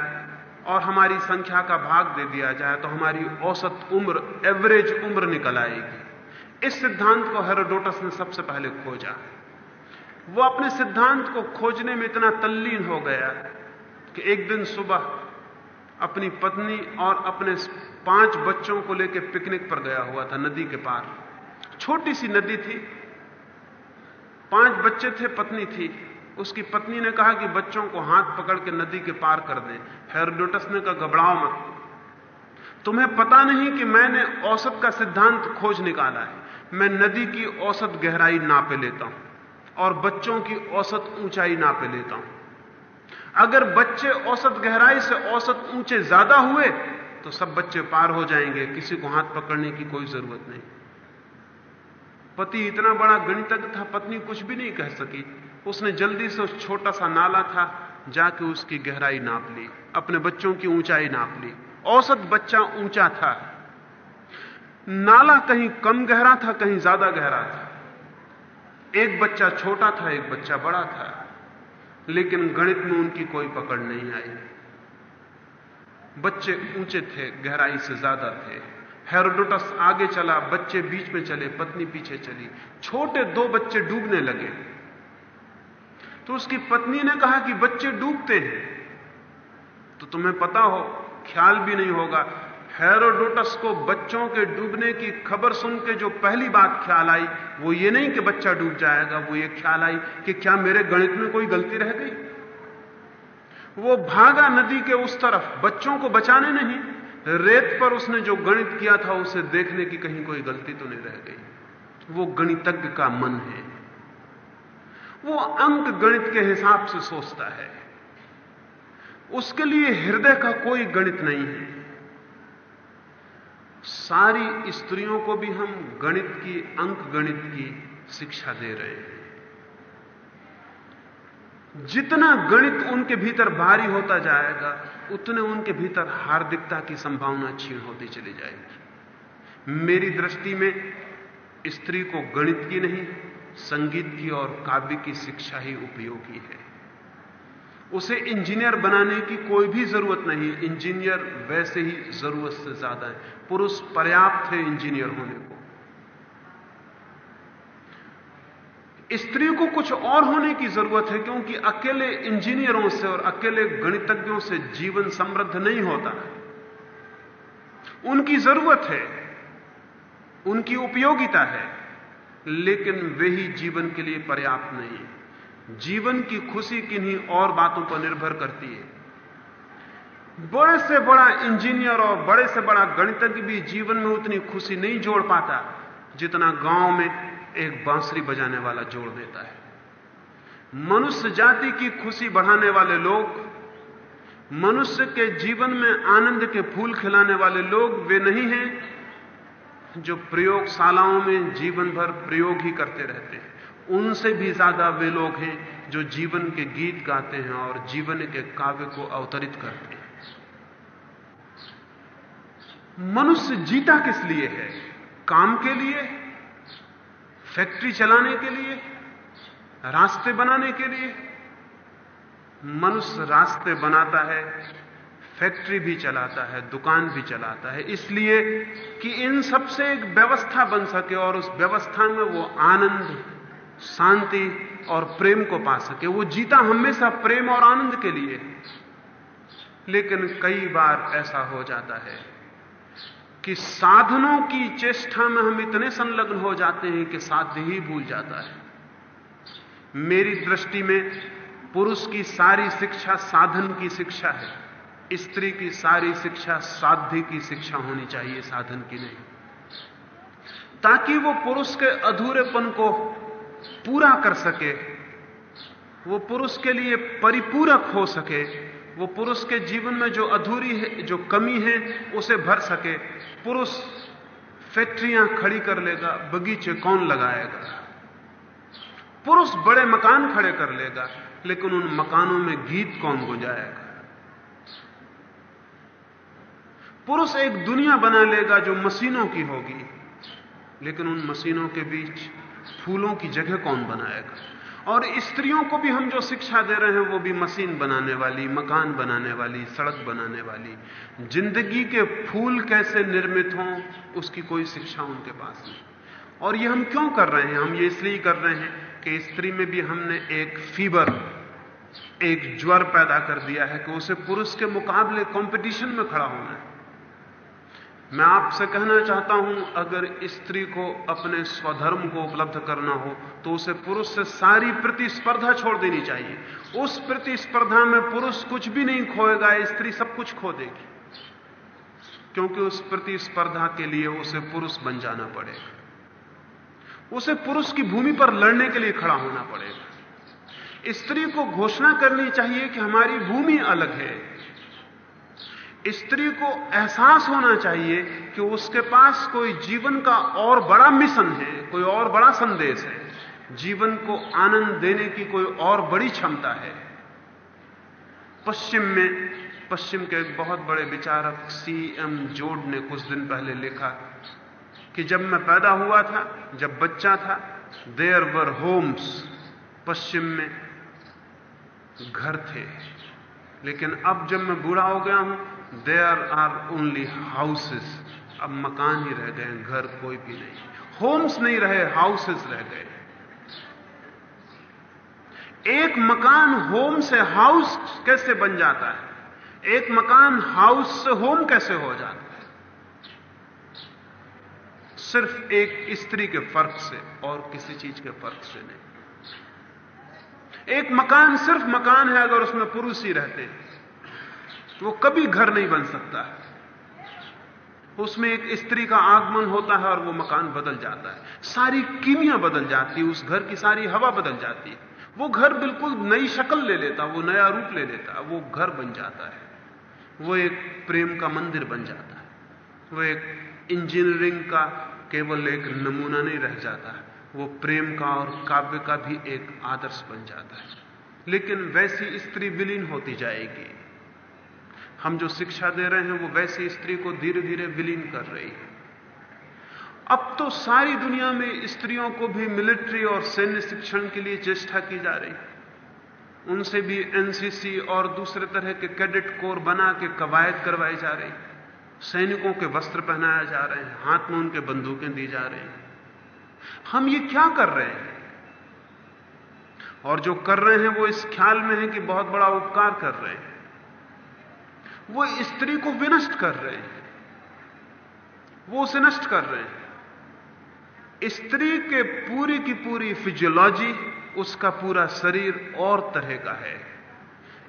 और हमारी संख्या का भाग दे दिया जाए तो हमारी औसत उम्र एवरेज उम्र निकल आएगी। इस सिद्धांत को हेरोडोटस ने सबसे पहले खोजा। वो अपने सिद्धांत को खोजने में इतना तल्लीन हो गया कि एक दिन सुबह अपनी पत्नी और अपने पाँच बच्चों को लेकर पिकनिक पर गया हुआ था नदी के पार। छोटी सी नदी थी। पाँच बच्चे थे, पत्नी थी। उसकी पत्नी ने कहा कि बच्चों को हाथ पकड़ के नदी के पार कर दें। हेरोडोटस ने कहा, घबराओ मत। तुम्हें पता नहीं कि मैंने औसत का सिद्धांत खोज निकाला है। मैं नदी की औसत गहराई नापे लेता हूँ और बच्चों की औसत ऊंचाई नापे लेता हूँ। अगर बच्चे औसत गहराई से औसत ऊँचे ज़्यादा हुए तो सब बच्चे पार हो जाएँगे, किसी को हाथ पकड़ने की कोई ज़रूरत नहीं। पति इतना बड़ा गणितज्ञ था, पत्नी कुछ भी नहीं कह सकी। उसने जल्दी से उस छोटा सा नाला था, जाके उसकी गहराई नाप ली, अपने बच्चों की ऊंचाई नाप ली। औसत बच्चा ऊँचा था। नाला कहीं कम गहरा था, कहीं ज़्यादा गहरा था। एक बच्चा छोटा था, एक बच्चा बड़ा था। लेकिन गणित में उनकी कोई पकड़ नहीं आई। बच्चे ऊँचे थे, गहराई से ज़्यादा थे। हेरोडोटस आगे चला, बच्चे बीच में चले, पत्नी पीछे चली। छोटे दो बच्चे डूबने लगे। तो उसकी पत्नी ने कहा कि बच्चे डूबते हैं। तो तुम्हें पता हो, ख्याल भी नहीं होगा, हेरोडोटस को बच्चों के डूबने की खबर सुन के जो पहली बात ख्याल आई, वो ये नहीं कि बच्चा डूब जाएगा, वो ये ख्याल आई कि क्या मेरे गणित में कोई गलती रह गई? वो भागा नदी के उस तरफ़, बच्चों को बचाने नहीं। रेत पर उसने जो गणित किया था, उसे देखने की कहीं कोई गलती तो नहीं रह गई। वो गणितज्ञ का मन है। वो अंक गणित के हिसाब से सोचता है। उसके लिए हृदय का कोई गणित नहीं है। सारी स्त्रियों को भी हम गणित की, अंक गणित की शिक्षा दे रहे हैं। जितना गणित उनके भीतर भारी होता जाएगा, उतने उनके भीतर हार्दिकता की संभावना क्षीण होती चली जाएगी। मेरी दृष्टि में स्त्री को गणित की नहीं, संगीत की और काव्य की शिक्षा ही उपयोगी है। उसे इंजीनियर बनाने की कोई भी ज़रूरत नहीं, इंजीनियर वैसे ही ज़रूरत से ज़्यादा है। पुरुष पर्याप्त है इंजीनियर होने को। स्त्री को कुछ और होने की ज़रूरत है, क्योंकि अकेले इंजीनियरों से और अकेले गणितज्ञों से जीवन समृद्ध नहीं होता। उनकी ज़रूरत है, उनकी उपयोगिता है, लेकिन वे ही जीवन के लिए पर्याप्त नहीं है। जीवन की खुशी किन्हीं और बातों पर निर्भर करती है। बड़े से बड़ा इंजीनियर और बड़े से बड़ा गणितज्ञ भी जीवन में उतनी खुशी नहीं जोड़ पाता, जितना गाँव में एक बांसुरी बजाने वाला जोड़ देता है। मनुष्य जाति की खुशी बढ़ाने वाले लोग, मनुष्य के जीवन में आनंद के फूल खिलाने वाले लोग वे नहीं हैं जो प्रयोगशालाओं में जीवन भर प्रयोग ही करते रहते हैं। उनसे भी ज़्यादा वे लोग हैं जो जीवन के गीत गाते हैं और जीवन के काव्य को अवतरित करते हैं। मनुष्य जीता किस लिए है? काम के लिए फैक्ट्री चलाने के लिए, रास्ते बनाने के लिए। मनुष्य रास्ते बनाता है, फैक्ट्री भी चलाता है, दुकान भी चलाता है। इसलिए कि इन सबसे एक व्यवस्था बन सके और उस व्यवस्था में वो आनंद, शांति और प्रेम को पा सके। वो जीता हमेशा प्रेम और आनंद के लिए। लेकिन कई बार ऐसा हो जाता है कि साधनों की चेष्टा में हम इतने संलग्न हो जाते हैं कि साध्य ही भूल जाता है। मेरी दृष्टि में पुरुष की सारी शिक्षा साधन की शिक्षा है। स्त्री की सारी शिक्षा साध्य की शिक्षा होनी चाहिए, साधन की नहीं। ताकि वो पुरुष के अधूरेपन को पूरा कर सके, वो पुरुष के लिए परिपूरक हो सके वो पुरुष के जीवन में जो अधूरी है, जो कमी है, उसे भर सके। पुरुष फैक्ट्रियाँ खड़ी कर लेगा, बगीचे कौन लगाएगा? पुरुष बड़े मकान खड़े कर लेगा, लेकिन उन मकानों में गीत कौन गुजाएगा पुरुष एक दुनिया बना लेगा जो मशीनों की होगी, लेकिन उन मशीनों के बीच फूलों की जगह कौन बनाएगा? और स्त्रियों को भी हम जो शिक्षा दे रहे हैं, वो भी मशीन बनाने वाली, मकान बनाने वाली, सड़क बनाने वाली। ज़िंदगी के फूल कैसे निर्मित हों, उसकी कोई शिक्षा उनके पास नहीं। और ये हम क्यों कर रहे हैं? हम ये इसलिए कर रहे हैं कि स्त्री में भी हमने एक फीवर, एक ज्वर पैदा कर दिया है कि उसे पुरुष के मुकाबले कंपटीशन में खड़ा होना है। मैं आपसे कहना चाहता हूँ, अगर स्त्री को अपने स्वधर्म को उपलब्ध करना हो तो उसे पुरुष से सारी प्रतिस्पर्धा छोड़ देनी चाहिए। उस प्रतिस्पर्धा में पुरुष कुछ भी नहीं खोएगा, स्त्री सब कुछ खो देगी। क्योंकि उस प्रतिस्पर्धा के लिए उसे पुरुष बन जाना पड़ेगा। उसे पुरुष की भूमि पर लड़ने के लिए खड़ा होना पड़ेगा। स्त्री को घोषणा करनी चाहिए कि हमारी भूमि अलग है। स्त्री को एहसास होना चाहिए कि उसके पास कोई जीवन का और बड़ा मिशन है, कोई और बड़ा संदेश है। जीवन को आनंद देने की कोई और बड़ी क्षमता है। पश्चिम में, पश्चिम के एक बहुत बड़े विचारक सी एम जोड ने कुछ दिन पहले लिखा कि जब मैं पैदा हुआ था, जब बच्चा था देयर वर होम्स पश्चिम में घर थे। लेकिन अब जब मैं बूढ़ा हो गया हूँ देयर आर ओनली हाउसेस अब मकान ही रह गए घर कोई भी नहीं। होम्स नहीं रहे हाउसेस रह गए एक मकान होम से हाउस कैसे बन जाता है? एक मकान हाउस से होम कैसे हो जाता है? सिर्फ़ एक स्त्री के फ़र्क से और किसी चीज़ के फ़र्क से नहीं। एक मकान सिर्फ़ मकान है अगर उसमें पुरुष ही रहते हैं। तो वो कभी घर नहीं बन सकता। है उसमें एक स्त्री का आगमन होता है और वो मकान बदल जाता है। सारी कीमिया बदल जाती है, उस घर की सारी हवा बदल जाती है। वो घर बिल्कुल नई शक्ल ले लेता, वो नया रूप ले लेता, वो घर बन जाता है। वो एक प्रेम का मंदिर बन जाता है। वो एक इंजीनियरिंग का केवल एक नमूना नहीं रह जाता। वो प्रेम का और काव्य का भी एक आदर्श बन जाता है। लेकिन वैसी स्त्री विलीन होती जाएगी। हम जो शिक्षा दे रहे हैं, वो वैसी स्त्री को धीरे धीरे विलीन कर रही है। अब तो सारी दुनिया में स्त्रियों को भी मिलिट्री और सैन्य शिक्षण के लिए चेष्टा की जा रही है। उनसे भी एनसीसी और दूसरे तरह के कैडेट कोर बना के कवायद करवाई जा रही सैनिकों के वस्त्र पहनाया जा रहे हैं, हाथ में उनके बंदूकें दी जा रही हैं। हम ये क्या कर रहे हैं? और जो कर रहे हैं, वो इस ख्याल में है कि बहुत बड़ा उपकार कर रहे हैं। वो स्त्री को विनष्ट कर रहे हैं। वो उसे नष्ट कर रहे हैं। स्त्री के पूरी की पूरी फिजियोलॉजी उसका पूरा शरीर और तरह का है।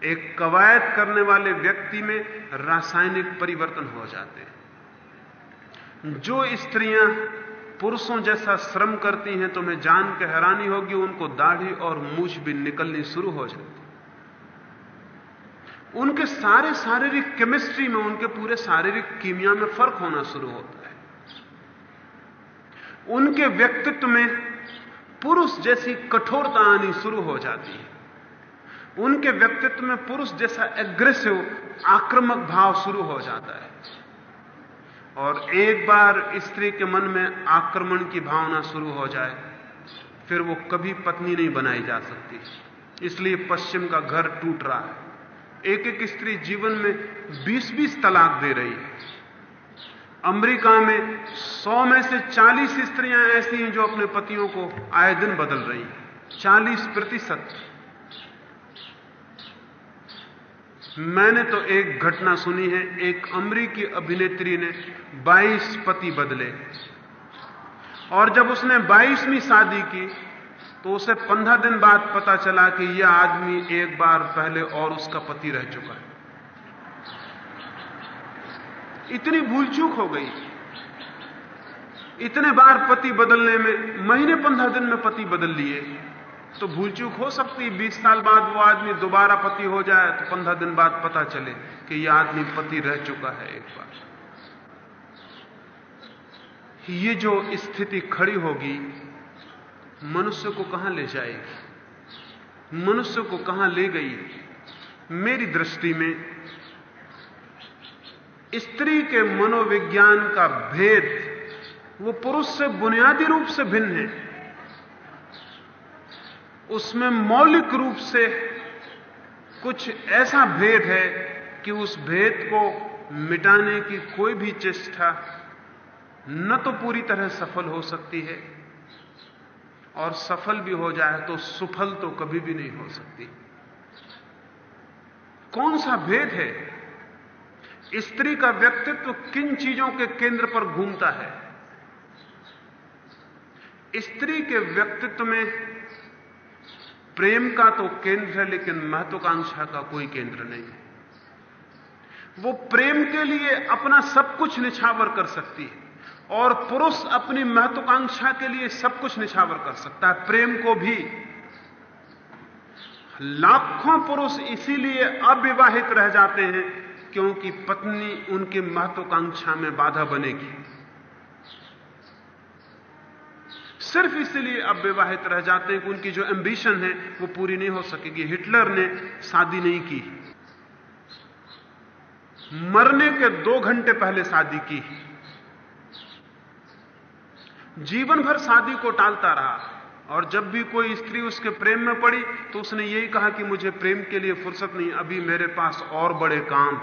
एक कवायद करने वाले व्यक्ति में रासायनिक परिवर्तन हो जाते हैं। जो स्त्रियाँ पुरुषों जैसा श्रम करती हैं तुम्हें जान के हैरानी होगी, उनको दाढ़ी और मूछ भी निकलनी शुरू हो जाती उनके सारे शारीरिक केमिस्ट्री में, उनके पूरे शारीरिक कीमिया में फ़र्क होना शुरू होता है। उनके व्यक्तित्व में पुरुष जैसी कठोरता आनी शुरू हो जाती है। उनके व्यक्तित्व में पुरुष जैसा एग्रेसिव आक्रामक भाव शुरू हो जाता है। और एक बार स्त्री के मन में आक्रमण की भावना शुरू हो जाए, फिर वो कभी पत्नी नहीं बनाई जा सकती। इसलिए पश्चिम का घर टूट रहा है। एक एक स्त्री जीवन में 20-20 तलाक दे रही है। अमेरिका में 100 में से 40 स्त्रियाँ ऐसी हैं जो अपने पतियों को आए दिन बदल रही हैं। 40 प्रतिशत। मैंने तो एक घटना सुनी है, एक अमरीकी अभिनेत्री ने 22 पति बदले। और जब उसने 22वीं शादी की तो उसे 15 दिन बाद पता चला कि यह आदमी एक बार पहले और उसका पति रह चुका है। इतनी भूल चूक हो गई। इतने बार पति बदलने में, महीने पंद्रह दिन में पति बदल लिए। तो भूल चूक हो सकती है। बीस साल बाद वो आदमी दोबारा पति हो जाए तो पंद्रह दिन बाद पता चले कि यह आदमी पति रह चुका है एक बार। ये जो स्थिति खड़ी होगी, मनुष्य को कहाँ ले जाएगी? मनुष्य को कहाँ ले गई? मेरी दृष्टि में स्त्री के मनोविज्ञान का भेद वो पुरुष से बुनियादी रूप से भिन्न है। उसमें मौलिक रूप से कुछ ऐसा भेद है कि उस भेद को मिटाने की कोई भी चेष्टा न तो पूरी तरह सफल हो सकती है, और सफल भी हो जाए तो सुफल तो कभी भी नहीं हो सकती। कौन सा भेद है? स्त्री का व्यक्तित्व किन चीज़ों के केंद्र पर घूमता है? स्त्री के व्यक्तित्व में प्रेम का तो केंद्र है, लेकिन महत्वाकांक्षा का कोई केंद्र नहीं है। वो प्रेम के लिए अपना सब कुछ निछावर कर सकती है, और पुरुष अपनी महत्वाकांक्षा के लिए सब कुछ निछावर कर सकता है, प्रेम को भी। लाखों पुरुष इसीलिए अविवाहित रह जाते हैं, क्योंकि पत्नी उनकी महत्वाकांक्षा में बाधा बनेगी। सिर्फ़ इसलिए अब विवाहित रह जाते हैं कि उनकी जो एंबिशन है, वो पूरी नहीं हो सकेगी। हिटलर ने शादी नहीं की। मरने के दो घंटे पहले शादी की। जीवन भर शादी को टालता रहा। और जब भी कोई स्त्री उसके प्रेम में पड़ी तो उसने यही कहा कि मुझे प्रेम के लिए फुर्सत नहीं, अभी मेरे पास और बड़े काम।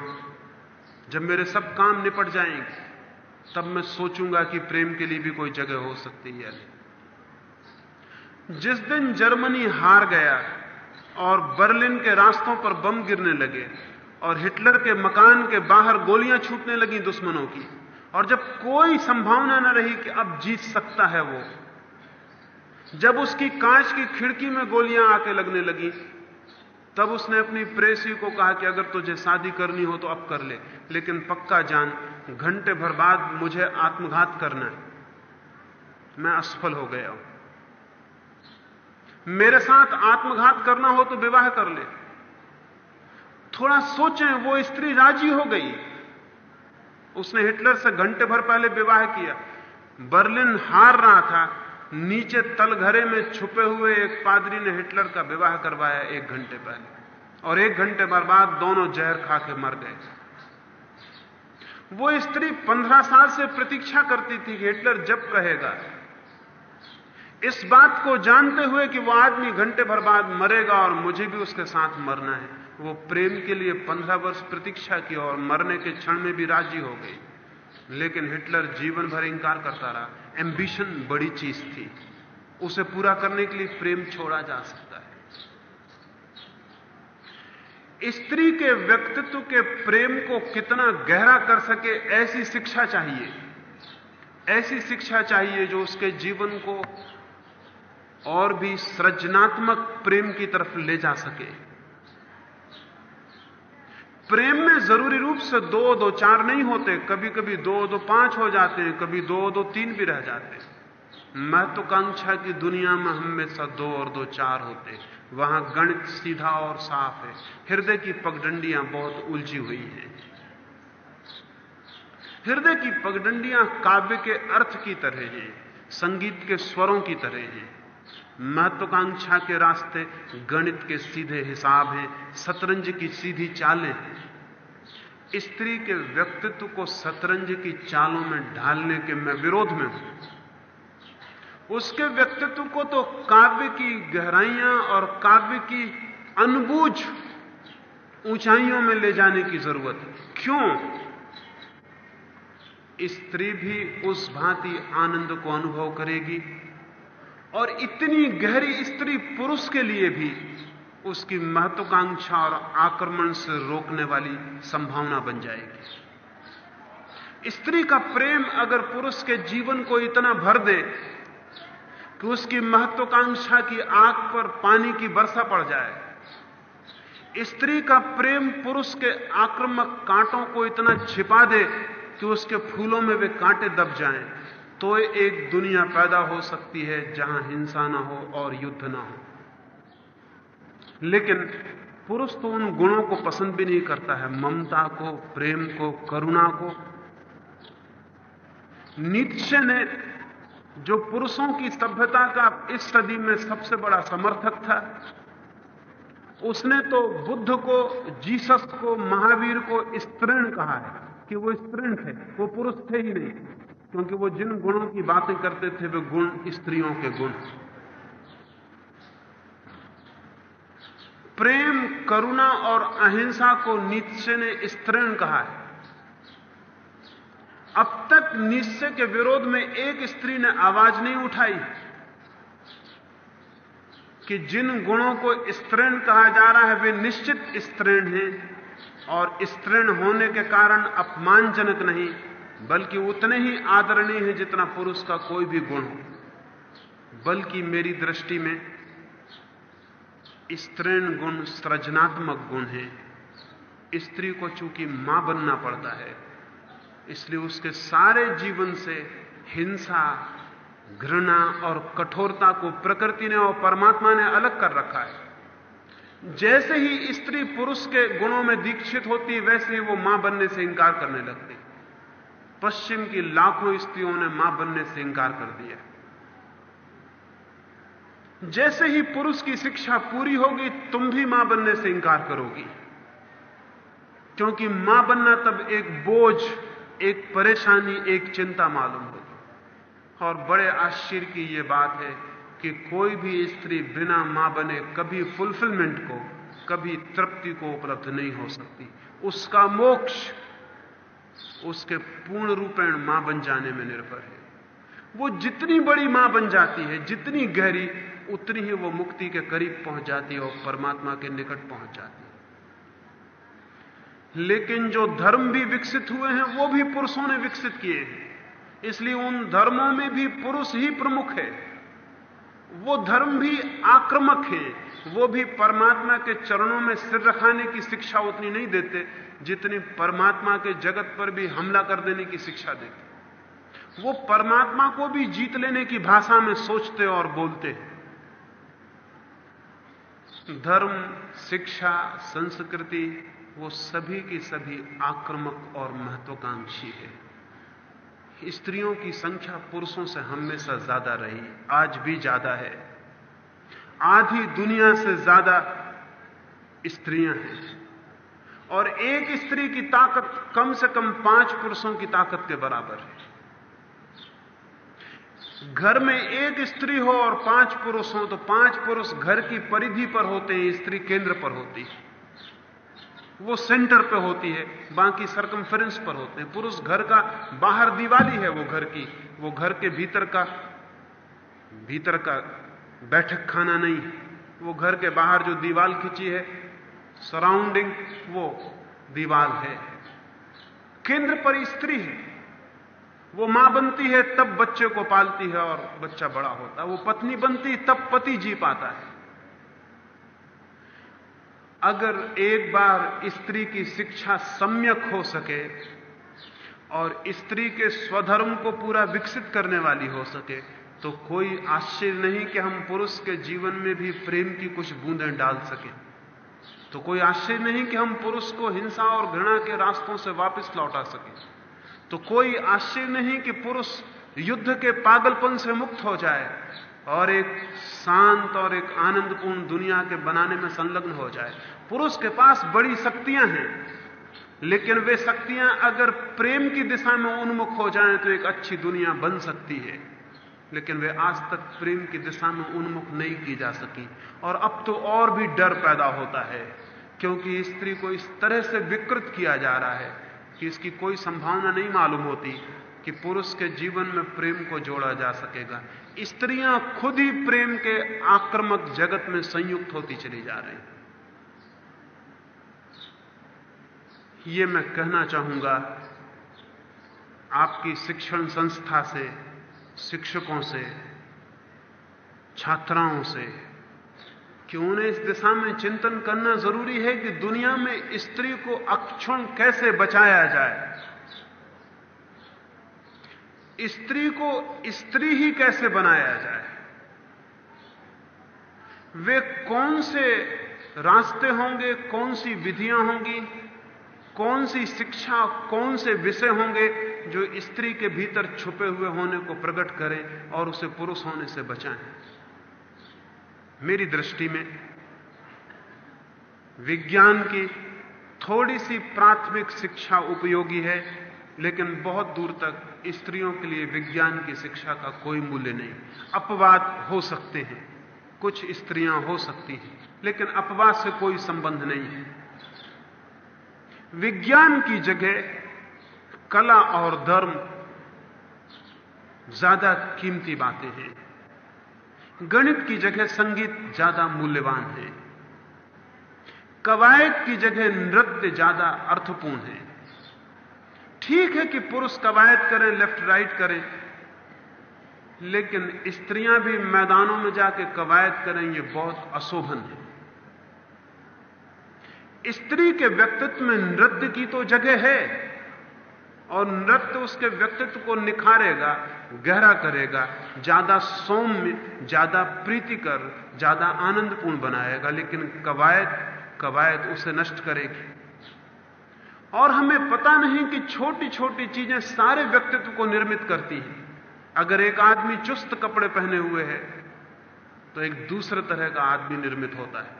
जब मेरे सब काम निपट जाएँगे, तब मैं सोचूँगा कि प्रेम के लिए भी कोई जगह हो सकती है जिस दिन जर्मनी हार गया और बर्लिन के रास्तों पर बम गिरने लगे और हिटलर के मकान के बाहर गोलियाँ छूटने लगी दुश्मनों की, और जब कोई संभावना न रही कि अब जीत सकता है वो, जब उसकी कांच की खिड़की में गोलियाँ आके लगने लगी, तब उसने अपनी प्रेसी को कहा कि अगर तुझे शादी करनी हो तो अब कर ले, लेकिन पक्का जान, घंटे भर बाद मुझे आत्मघात करना है। मैं असफल हो गया हूँ। मेरे साथ आत्मघात करना हो तो विवाह कर ले। थोड़ा सोचें, वो स्त्री राज़ी हो गई। उसने हिटलर से घंटे भर पहले विवाह किया। बर्लिन हार रहा था। नीचे तलघरे में छुपे हुए एक पादरी ने हिटलर का विवाह करवाया एक घंटे पहले। और एक घंटे भर बाद दोनों जहर खा के मर गए। वो स्त्री पंद्रह साल से प्रतीक्षा करती थी कि हिटलर जब कहेगा। इस बात को जानते हुए कि वो आदमी घंटे भर बाद मरेगा और मुझे भी उसके साथ मरना है। वो प्रेम के लिए पंद्रह वर्ष प्रतीक्षा की और मरने के क्षण में भी राज़ी हो गई। लेकिन हिटलर जीवन भर इंकार करता रहा। एम्बिशन बड़ी चीज़ थी। उसे पूरा करने के लिए प्रेम छोड़ा जा सकता है। स्त्री के व्यक्तित्व के प्रेम को कितना गहरा कर सके, ऐसी शिक्षा चाहिए। ऐसी शिक्षा चाहिए जो उसके जीवन को और भी सृजनात्मक प्रेम की तरफ़ ले जा सके। प्रेम में ज़रूरी रूप से दो दो, चार नहीं होते। कभी कभी दो दो, पाँच हो जाते हैं, कभी दो दो, तीन भी रह जाते हैं। महत्वाकांक्षा की दुनिया में हमेशा दो और दो, चार होते वहाँ गणित सीधा और साफ़ है। हृदय की पगडंडियाँ बहुत उलझी हुई हैं। हृदय की पगडंडियाँ काव्य के अर्थ की तरह हैं, संगीत के स्वरों की तरह हैं। महत्वाकांक्षा के रास्ते गणित के सीधे हिसाब हैं, शतरंज की सीधी चालें स्त्री के व्यक्तित्व को शतरंज की चालों में ढालने के मैं विरोध में हूँ। उसके व्यक्तित्व को तो काव्य की गहराइयाँ और काव्य की अनबूझ ऊंचाइयों में ले जाने की ज़रूरत है। क्यों? स्त्री भी उस भांति आनंद को अनुभव करेगी और इतनी गहरी स्त्री पुरुष के लिए भी उसकी महत्वाकांक्षा और आक्रमण से रोकने वाली संभावना बन जाएगी। स्त्री का प्रेम अगर पुरुष के जीवन को इतना भर दे कि उसकी महत्वाकांक्षा की आग पर पानी की वर्षा पड़ जाए, स्त्री का प्रेम पुरुष के आक्रामक कांटों को इतना छिपा दे कि उसके फूलों में वे कांटे दब जाएँ। तो एक दुनिया पैदा हो सकती है जहाँ हिंसा ना हो और युद्ध ना हो। लेकिन पुरुष तो उन गुणों को पसंद भी नहीं करता है, ममता को, प्रेम को, करुणा को। नीचे ने जो पुरुषों की सभ्यता का इस सदी में सबसे बड़ा समर्थक था, उसने तो बुद्ध को, जीसस को, महावीर को स्त्रीण कहा है, कि वो स्त्रीण थे, वो पुरुष थे ही नहीं। क्योंकि वो जिन गुणों की बातें करते थे, वे गुण स्त्रियों के गुण प्रेम, करुणा और अहिंसा को नीचे ने स्त्रीण कहा है। अब तक निश्चय के विरोध में एक स्त्री ने आवाज़ नहीं उठाई कि जिन गुणों को स्त्रीण कहा जा रहा है, वे निश्चित स्त्रीण हैं और स्त्रीण होने के कारण अपमानजनक नहीं। बल्कि उतने ही आदरणीय है जितना पुरुष का कोई भी गुण हो। बल्कि मेरी दृष्टि में स्त्रीण गुण सृजनात्मक गुण है। स्त्री को चूँकि माँ बनना पड़ता है, इसलिए उसके सारे जीवन से हिंसा, घृणा और कठोरता को प्रकृति ने और परमात्मा ने अलग कर रखा है। जैसे ही स्त्री पुरुष के गुणों में दीक्षित होती, वैसे ही वो माँ बनने से इंकार करने लगती। पश्चिम की लाखों स्त्रियों ने माँ बनने से इंकार कर दिया। जैसे ही पुरुष की शिक्षा पूरी होगी, तुम भी माँ बनने से इंकार करोगी। क्योंकि माँ बनना तब एक बोझ, एक परेशानी, एक चिंता मालूम होगी। और बड़े आश्चर्य की यह बात है कि कोई भी स्त्री बिना माँ बने कभी फुलफिलमेंट को, कभी तृप्ति को उपलब्ध नहीं हो सकती। उसका मोक्ष उसके पूर्ण रूपेण माँ बन जाने में निर्भर है। वो जितनी बड़ी माँ बन जाती है, जितनी गहरी, उतनी ही वो मुक्ति के करीब पहुँच जाती है और परमात्मा के निकट पहुँच जाती है। लेकिन जो धर्म भी विकसित हुए हैं, वो भी पुरुषों ने विकसित किए हैं। इसलिए उन धर्मों में भी पुरुष ही प्रमुख है। वो धर्म भी आक्रमक है। वो भी परमात्मा के चरणों में सिर रखाने की शिक्षा उतनी नहीं देते जितनी परमात्मा के जगत पर भी हमला कर देने की शिक्षा देते वो परमात्मा को भी जीत लेने की भाषा में सोचते और बोलते धर्म, शिक्षा, संस्कृति, वो सभी की सभी आक्रमक और महत्वाकांक्षी है। स्त्रियों की संख्या पुरुषों से हमेशा ज़्यादा रही, आज भी ज़्यादा है। आधी दुनिया से ज़्यादा स्त्रियाँ हैं। और एक स्त्री की ताकत कम से कम पाँच पुरुषों की ताकत के बराबर है। घर में एक स्त्री हो और पाँच पुरुष हो तो पाँच पुरुष घर की परिधि पर होते हैं, स्त्री केंद्र पर होती है। वो सेंटर पे होती है, बाकी सरकमफ्रेंस पर होते हैं। पुरुष घर का बाहर दिवाली है, वो घर की, वो घर के भीतर का भीतर का बैठक खाना नहीं वो घर के बाहर जो दीवाल खिंची है सराउंडिंग वो दीवार है। केंद्र पर स्त्री है। वो माँ बनती है, तब बच्चे को पालती है और बच्चा बड़ा होता है। वो पत्नी बनती तब पति जी पाता है। अगर एक बार स्त्री की शिक्षा सम्यक हो सके और स्त्री के स्वधर्म को पूरा विकसित करने वाली हो सके तो कोई आश्चर्य नहीं कि हम पुरुष के जीवन में भी प्रेम की कुछ बूंदें डाल सके। तो कोई आश्चर्य नहीं कि हम पुरुष को हिंसा और घृणा के रास्तों से वापस लौटा सके। तो कोई आश्चर्य नहीं कि पुरुष युद्ध के पागलपन से मुक्त हो जाए और एक शांत और एक आनंदपूर्ण दुनिया के बनाने में संलग्न हो जाए। पुरुष के पास बड़ी शक्तियाँ हैं, लेकिन वे शक्तियाँ अगर प्रेम की दिशा में उन्मुख हो जाएँ तो एक अच्छी दुनिया बन सकती है। लेकिन वे आज तक प्रेम की दिशा में उन्मुख नहीं की जा सकी और अब तो और भी डर पैदा होता है। क्योंकि स्त्री को इस तरह से विकृत किया जा रहा है कि इसकी कोई संभावना नहीं मालूम होती कि पुरुष के जीवन में प्रेम को जोड़ा जा सकेगा। स्त्रियाँ खुद ही प्रेम के आक्रमक जगत में संयुक्त होती चली जा रही ये मैं कहना चाहूँगा, आपकी शिक्षण संस्था से, शिक्षकों से, छात्राओं से कि उन्हें इस दिशा में चिंतन करना ज़रूरी है कि दुनिया में स्त्री को अक्षुण कैसे बचाया जाए? स्त्री को स्त्री ही कैसे बनाया जाए? वे कौन से रास्ते होंगे, कौन सी विधियाँ होंगी, कौन सी शिक्षा, कौन से विषय होंगे जो स्त्री के भीतर छुपे हुए होने को प्रकट करें और उसे पुरुष होने से बचाएँ? मेरी दृष्टि में विज्ञान की थोड़ी सी प्राथमिक शिक्षा उपयोगी है, लेकिन बहुत दूर तक स्त्रियों के लिए विज्ञान की शिक्षा का कोई मूल्य नहीं। अपवाद हो सकते हैं, कुछ स्त्रियाँ हो सकती हैं, लेकिन अपवाद से कोई संबंध नहीं है। विज्ञान की जगह कला और धर्म ज़्यादा कीमती बातें हैं। गणित की जगह संगीत ज़्यादा मूल्यवान है। कवायद की जगह नृत्य ज़्यादा अर्थपूर्ण है। ठीक है कि पुरुष कवायद करें, लेफ़्ट राइट करें, लेकिन स्त्रियाँ भी मैदानों में जाके कवायद करें, ये बहुत अशोभन है। स्त्री के व्यक्तित्व में नृत्य की तो जगह है, और नृत्य उसके व्यक्तित्व को निखारेगा गहरा करेगा, ज़्यादा सौम्य, ज़्यादा प्रीतिकर, ज़्यादा आनंदपूर्ण बनाएगा, लेकिन कवायद कवायद उसे नष्ट करेगी। और हमें पता नहीं कि छोटी छोटी चीज़ें सारे व्यक्तित्व को निर्मित करती हैं। अगर एक आदमी चुस्त कपड़े पहने हुए है तो एक दूसरे तरह का आदमी निर्मित होता है।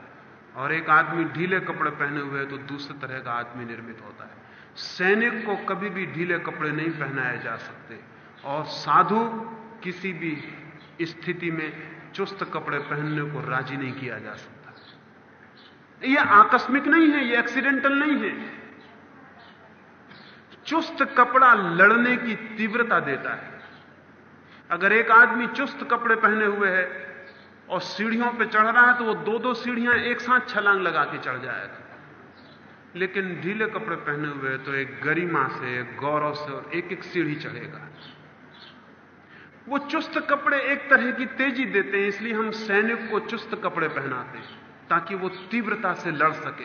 और एक आदमी ढीले कपड़े पहने हुए है तो दूसरे तरह का आदमी निर्मित होता है। सैनिक को कभी भी ढीले कपड़े नहीं पहनाए जा सकते। और साधु किसी भी स्थिति में चुस्त कपड़े पहनने को राज़ी नहीं किया जा सकता। यह आकस्मिक नहीं है यह एक्सीडेंटल नहीं है। चुस्त कपड़ा लड़ने की तीव्रता देता है। अगर एक आदमी चुस्त कपड़े पहने हुए है और सीढ़ियों पर चढ़ रहा है तो वो दो दो सीढ़ियाँ एक साथ छलांग लगा के चढ़ जाएगा। लेकिन ढीले कपड़े पहने हुए तो एक गरिमा से गौरव से और एक एक सीढ़ी चढ़ेगा। वो चुस्त कपड़े एक तरह की तेज़ी देते हैं, इसलिए हम सैनिक को चुस्त कपड़े पहनाते हैं, ताकि वो तीव्रता से लड़ सके।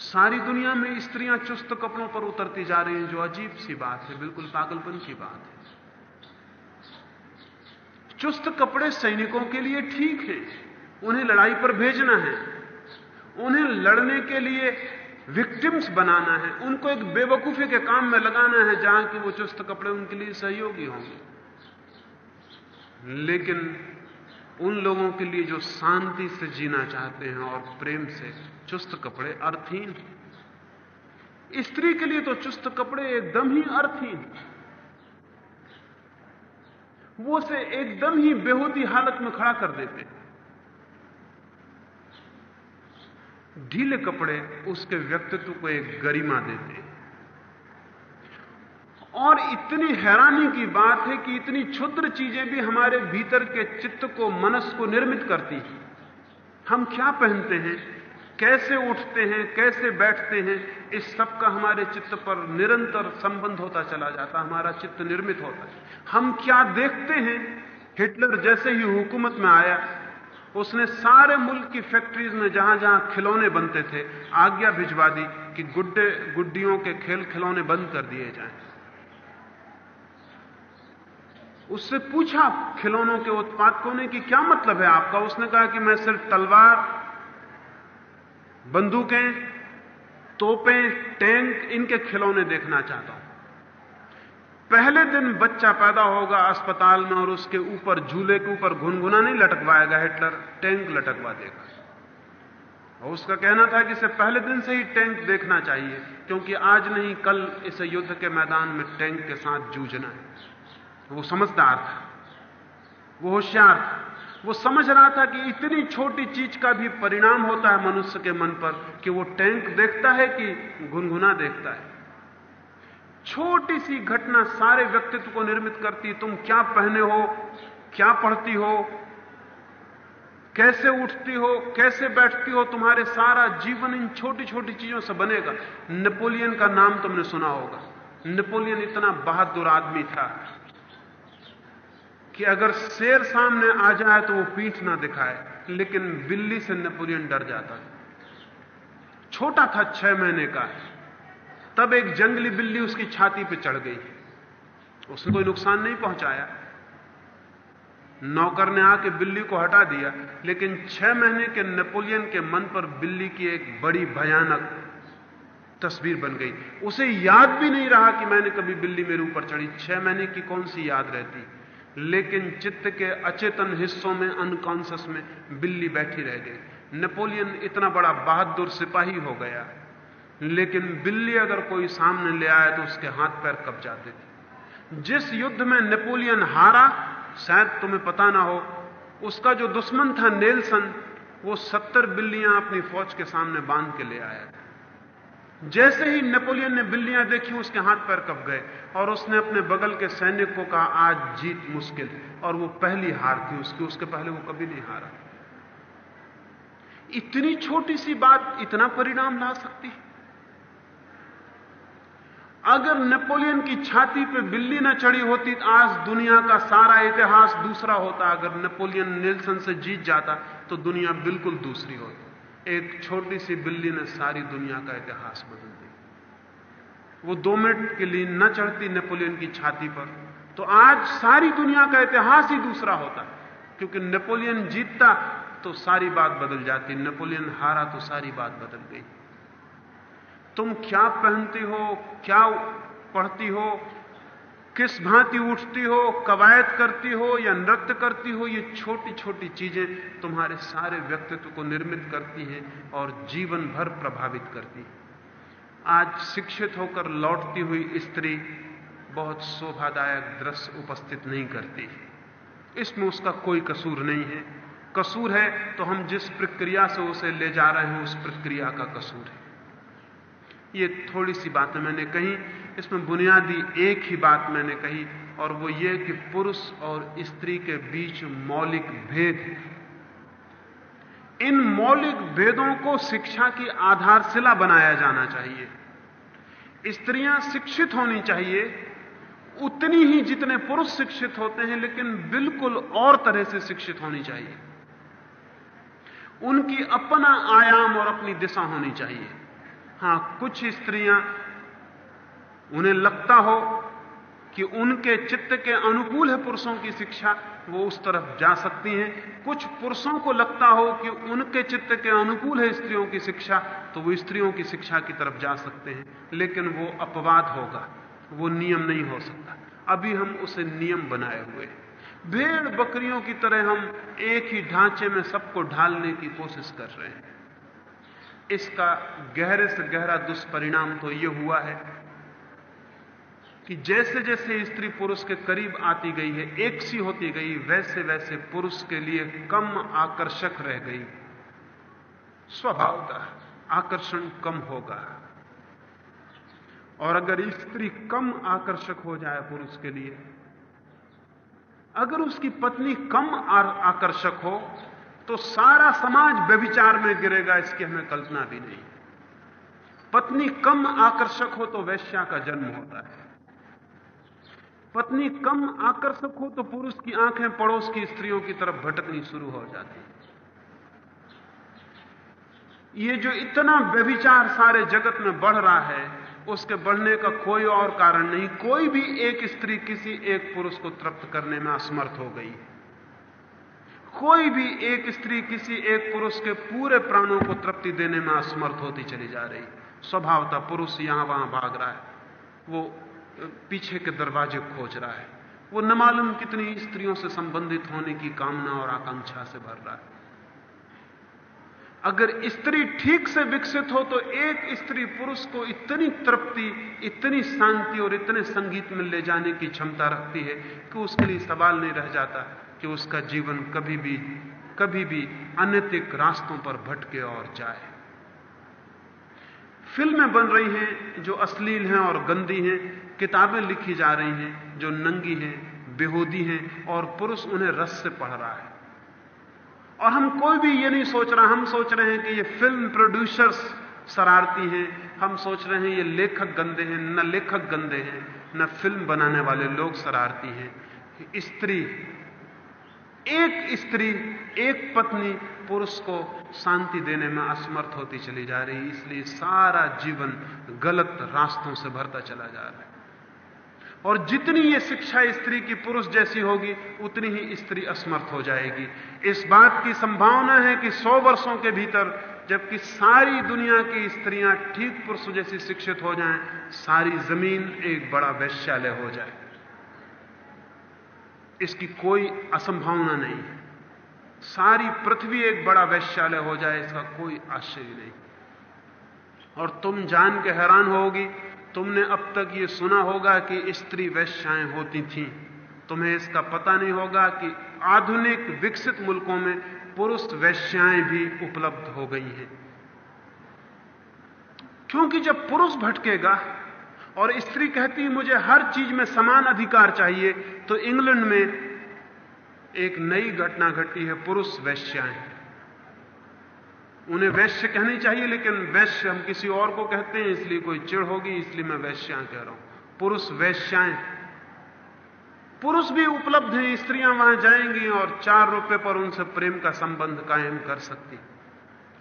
सारी दुनिया में स्त्रियाँ चुस्त कपड़ों पर उतरती जा रही हैं, जो अजीब सी बात है, बिल्कुल पागलपन की बात है। चुस्त कपड़े सैनिकों के लिए ठीक है, उन्हें लड़ाई पर भेजना है, उन्हें लड़ने के लिए विक्टिम्स बनाना है, उनको एक बेवकूफ़ी के काम में लगाना है, जहाँ कि वो चुस्त कपड़े उनके लिए सहयोगी होंगे। लेकिन उन लोगों के लिए जो शांति से जीना चाहते हैं और प्रेम से, चुस्त कपड़े अर्थहीन। स्त्री के लिए तो चुस्त कपड़े एकदम ही अर्थहीन। वो उसे एकदम ही बेहोदी हालत में खड़ा कर देते ढीले कपड़े उसके व्यक्तित्व को एक गरिमा देते और इतनी हैरानी की बात है कि इतनी क्षुद्र चीज़ें भी हमारे भीतर के चित्त को, मनस को निर्मित करती हैं। हम क्या पहनते हैं? कैसे उठते हैं? कैसे बैठते हैं? इस सब का हमारे चित्त पर निरंतर संबंध होता चला जाता हमारा चित्त निर्मित होता है। हम क्या देखते हैं? हिटलर जैसे ही हुकूमत में आया, उसने सारे मुल्क की फैक्ट्रीज में जहाँ जहाँ खिलौने बनते थे, आज्ञा भिजवा दी कि गुड्डे, गुड्डियों के खेल खिलौने बंद कर दिए जाएँ। उससे पूछा खिलौनों के उत्पादकों ने कि क्या मतलब है आपका? उसने कहा कि मैं सिर्फ़ तलवार, बंदूकें, तोपें, टैंक, इनके खिलौने देखना चाहता हूँ। पहले दिन बच्चा पैदा होगा अस्पताल में और उसके ऊपर, झूले के ऊपर घुनघुना नहीं लटकवाएगा हिटलर, टैंक लटकवा देगा। और उसका कहना था कि इसे पहले दिन से ही टैंक देखना चाहिए, क्योंकि आज नहीं, कल इसे युद्ध के मैदान में टैंक के साथ जूझना है। वो समझदार था, वो होशियार था। वो समझ रहा था कि इतनी छोटी चीज़ का भी परिणाम होता है मनुष्य के मन पर कि वो टैंक देखता है कि गुनगुना देखता है। छोटी सी घटना सारे व्यक्तित्व को निर्मित करती तुम क्या पहने हो, क्या पढ़ती हो, कैसे उठती हो, कैसे बैठती हो, तुम्हारे सारा जीवन इन छोटी छोटी चीज़ों से बनेगा। नेपोलियन का नाम तुमने सुना होगा। नेपोलियन इतना बहादुर आदमी था। कि अगर शेर सामने आ जाए तो वो पीठ ना दिखाए, लेकिन बिल्ली से नेपोलियन डर जाता छोटा था छह महीने का, तब एक जंगली बिल्ली उसकी छाती पर चढ़ गई। उसने कोई नुकसान नहीं पहुँचाया। नौकर ने आके बिल्ली को हटा दिया, लेकिन छह महीने के नेपोलियन के मन पर बिल्ली की एक बड़ी भयानक तस्वीर बन गई। उसे याद भी नहीं रहा कि मैंने कभी बिल्ली मेरे ऊपर चढ़ी। छह महीने की कौन सी याद रहती? लेकिन चित्त के अचेतन हिस्सों में अनकॉन्सियस में बिल्ली बैठी रह गई। नेपोलियन इतना बड़ा बहादुर सिपाही हो गया। लेकिन बिल्ली अगर कोई सामने ले आए तो उसके हाथ पैर कब जाते थे जिस युद्ध में नेपोलियन हारा, शायद तुम्हें पता ना हो, उसका जो दुश्मन था नेल्सन, वो सत्तर बिल्लियाँ अपनी फौज के सामने बाँध के ले आया जैसे ही नेपोलियन ने बिल्लियाँ देखी, उसके हाथ पैर कप गए और उसने अपने बगल के सैनिक को कहा आज जीत मुश्किल और वो पहली हार थी उसकी, उसके पहले वो कभी नहीं हारा। इतनी छोटी सी बात इतना परिणाम ला सकती अगर नेपोलियन की छाती पे बिल्ली न चढ़ी होती तो आज दुनिया का सारा इतिहास दूसरा होता। अगर नेपोलियन नेल्सन से जीत जाता तो दुनिया बिल्कुल दूसरी होती। एक छोटी सी बिल्ली ने सारी दुनिया का इतिहास बदल दिया। वो दो मिनट के लिए न चढ़ती नेपोलियन की छाती पर। तो आज सारी दुनिया का इतिहास ही दूसरा होता क्योंकि नेपोलियन जीतता तो सारी बात बदल जाती, नेपोलियन हारा तो सारी बात बदल गई। तुम क्या पहनती हो, क्या पढ़ती हो किस भांति उठती हो, कवायद करती हो या नृत्य करती हो, ये छोटी छोटी चीज़ें तुम्हारे सारे व्यक्तित्व को निर्मित करती हैं और जीवन भर प्रभावित करती हैं। आज शिक्षित होकर लौटती हुई स्त्री बहुत शोभादायक दृश्य उपस्थित नहीं करती इसमें उसका कोई कसूर नहीं है। कसूर है तो हम जिस प्रक्रिया से उसे ले जा रहे हैं, उस प्रक्रिया का कसूर है। ये थोड़ी सी बातें मैंने कही इसमें बुनियादी एक ही बात मैंने कही, और वो ये कि पुरुष और स्त्री के बीच मौलिक भेद इन मौलिक भेदों को शिक्षा की आधारशिला बनाया जाना चाहिए। स्त्रियाँ शिक्षित होनी चाहिए, उतनी ही जितने पुरुष शिक्षित होते हैं, लेकिन बिल्कुल और तरह से शिक्षित होनी चाहिए। उनकी अपना आयाम और अपनी दिशा होनी चाहिए। हाँ, कुछ स्त्रियाँ उन्हें लगता हो कि उनके चित्त के अनुकूल है पुरुषों की शिक्षा, वो उस तरफ़ जा सकती हैं। कुछ पुरुषों को लगता हो कि उनके चित्त के अनुकूल है स्त्रियों की शिक्षा तो वो स्त्रियों की शिक्षा की तरफ़ जा सकते हैं। लेकिन वो अपवाद होगा, वो नियम नहीं हो सकता। अभी हम उसे नियम बनाए हुए भेड़ बकरियों की तरह हम एक ही ढांचे में सबको ढालने की कोशिश कर रहे हैं। इसका गहरे से गहरा दुष्परिणाम तो यह हुआ है कि जैसे जैसे स्त्री पुरुष के करीब आती गई है, एक सी होती गई, वैसे वैसे पुरुष के लिए कम आकर्षक रह गई। स्वभावतः आकर्षण कम होगा। और अगर स्त्री कम आकर्षक हो जाए पुरुष के लिए, अगर उसकी पत्नी कम आकर्षक हो तो सारा समाज व्यभिचार में गिरेगा, इसकी हमें कल्पना भी नहीं। पत्नी कम आकर्षक हो तो वैश्या का जन्म होता है। पत्नी कम आकर्षक हो तो पुरुष की आँखें पड़ोस की स्त्रियों की तरफ़ भटकनी शुरू हो जाती ये जो इतना व्यभिचार सारे जगत में बढ़ रहा है, उसके बढ़ने का कोई और कारण नहीं। कोई भी एक स्त्री किसी एक पुरुष को तृप्त करने में असमर्थ हो गई। कोई भी एक स्त्री किसी एक पुरुष के पूरे प्राणों को तृप्ति देने में असमर्थ होती चली जा रही। स्वभावता पुरुष यहाँ वहाँ भाग रहा है। वो पीछे के दरवाजे खोज रहा है। वो न मालूम कितनी स्त्रियों से संबंधित होने की कामना और आकांक्षा से भर रहा है। अगर स्त्री ठीक से विकसित हो तो एक स्त्री पुरुष को इतनी तृप्ति, इतनी शांति और इतने संगीत में ले जाने की क्षमता रखती है कि उसके लिए सवाल नहीं रह जाता कि उसका जीवन कभी भी कभी भी अनैतिक रास्तों पर भटके और जाए। फ़िल्में बन रही हैं जो अश्लील हैं और गंदी हैं किताबें लिखी जा रही हैं, जो नंगी हैं, बेहूदी हैं, और पुरुष उन्हें रस से पढ़ रहा है। और हम कोई भी ये नहीं सोच रहा, हम सोच रहे हैं कि ये फ़िल्म प्रोड्यूसर्स शरारती हैं, हम सोच रहे हैं ये लेखक गंदे हैं, न लेखक गंदे हैं, न फ़िल्म बनाने वाले लोग शरारती हैं। स्त्री, एक स्त्री, एक पत्नी पुरुष को शांति देने में असमर्थ होती चली जा रही इसलिए सारा जीवन गलत रास्तों से भरता चला जा रहा है। और जितनी ये शिक्षा स्त्री की पुरुष जैसी होगी उतनी ही स्त्री असमर्थ हो जाएगी। इस बात की संभावना है कि सौ वर्षों के भीतर जबकि सारी दुनिया की स्त्रियाँ ठीक पुरुष जैसी शिक्षित हो जाएँ, सारी ज़मीन एक बड़ा वैश्यालय हो जाए। इसकी कोई असंभावना नहीं है। सारी पृथ्वी एक बड़ा वैश्यालय हो जाए इसका कोई आश्चर्य नहीं। और तुम जान के हैरान होगी तुमने अब तक यह सुना होगा कि स्त्री वैश्याएँ होती थीं। तुम्हें इसका पता नहीं होगा कि आधुनिक विकसित मुल्कों में पुरुष वैश्याएँ भी उपलब्ध हो गई हैं। क्योंकि जब पुरुष भटकेगा और स्त्री कहती, मुझे हर चीज़ में समान अधिकार चाहिए तो इंग्लैंड में एक नई घटना घटी है, पुरुष वैश्याएँ। उन्हें वैश्य कहनी चाहिए, लेकिन वैश्य हम किसी और को कहते हैं, इसलिए कोई चिड़ होगी, इसलिए मैं वैश्या कह रहा हूँ। पुरुष वैश्याएँ। पुरुष भी उपलब्ध हैं, स्त्रियाँ वहाँ जाएँगी और चार रुपए पर उनसे प्रेम का संबंध कायम कर सकती।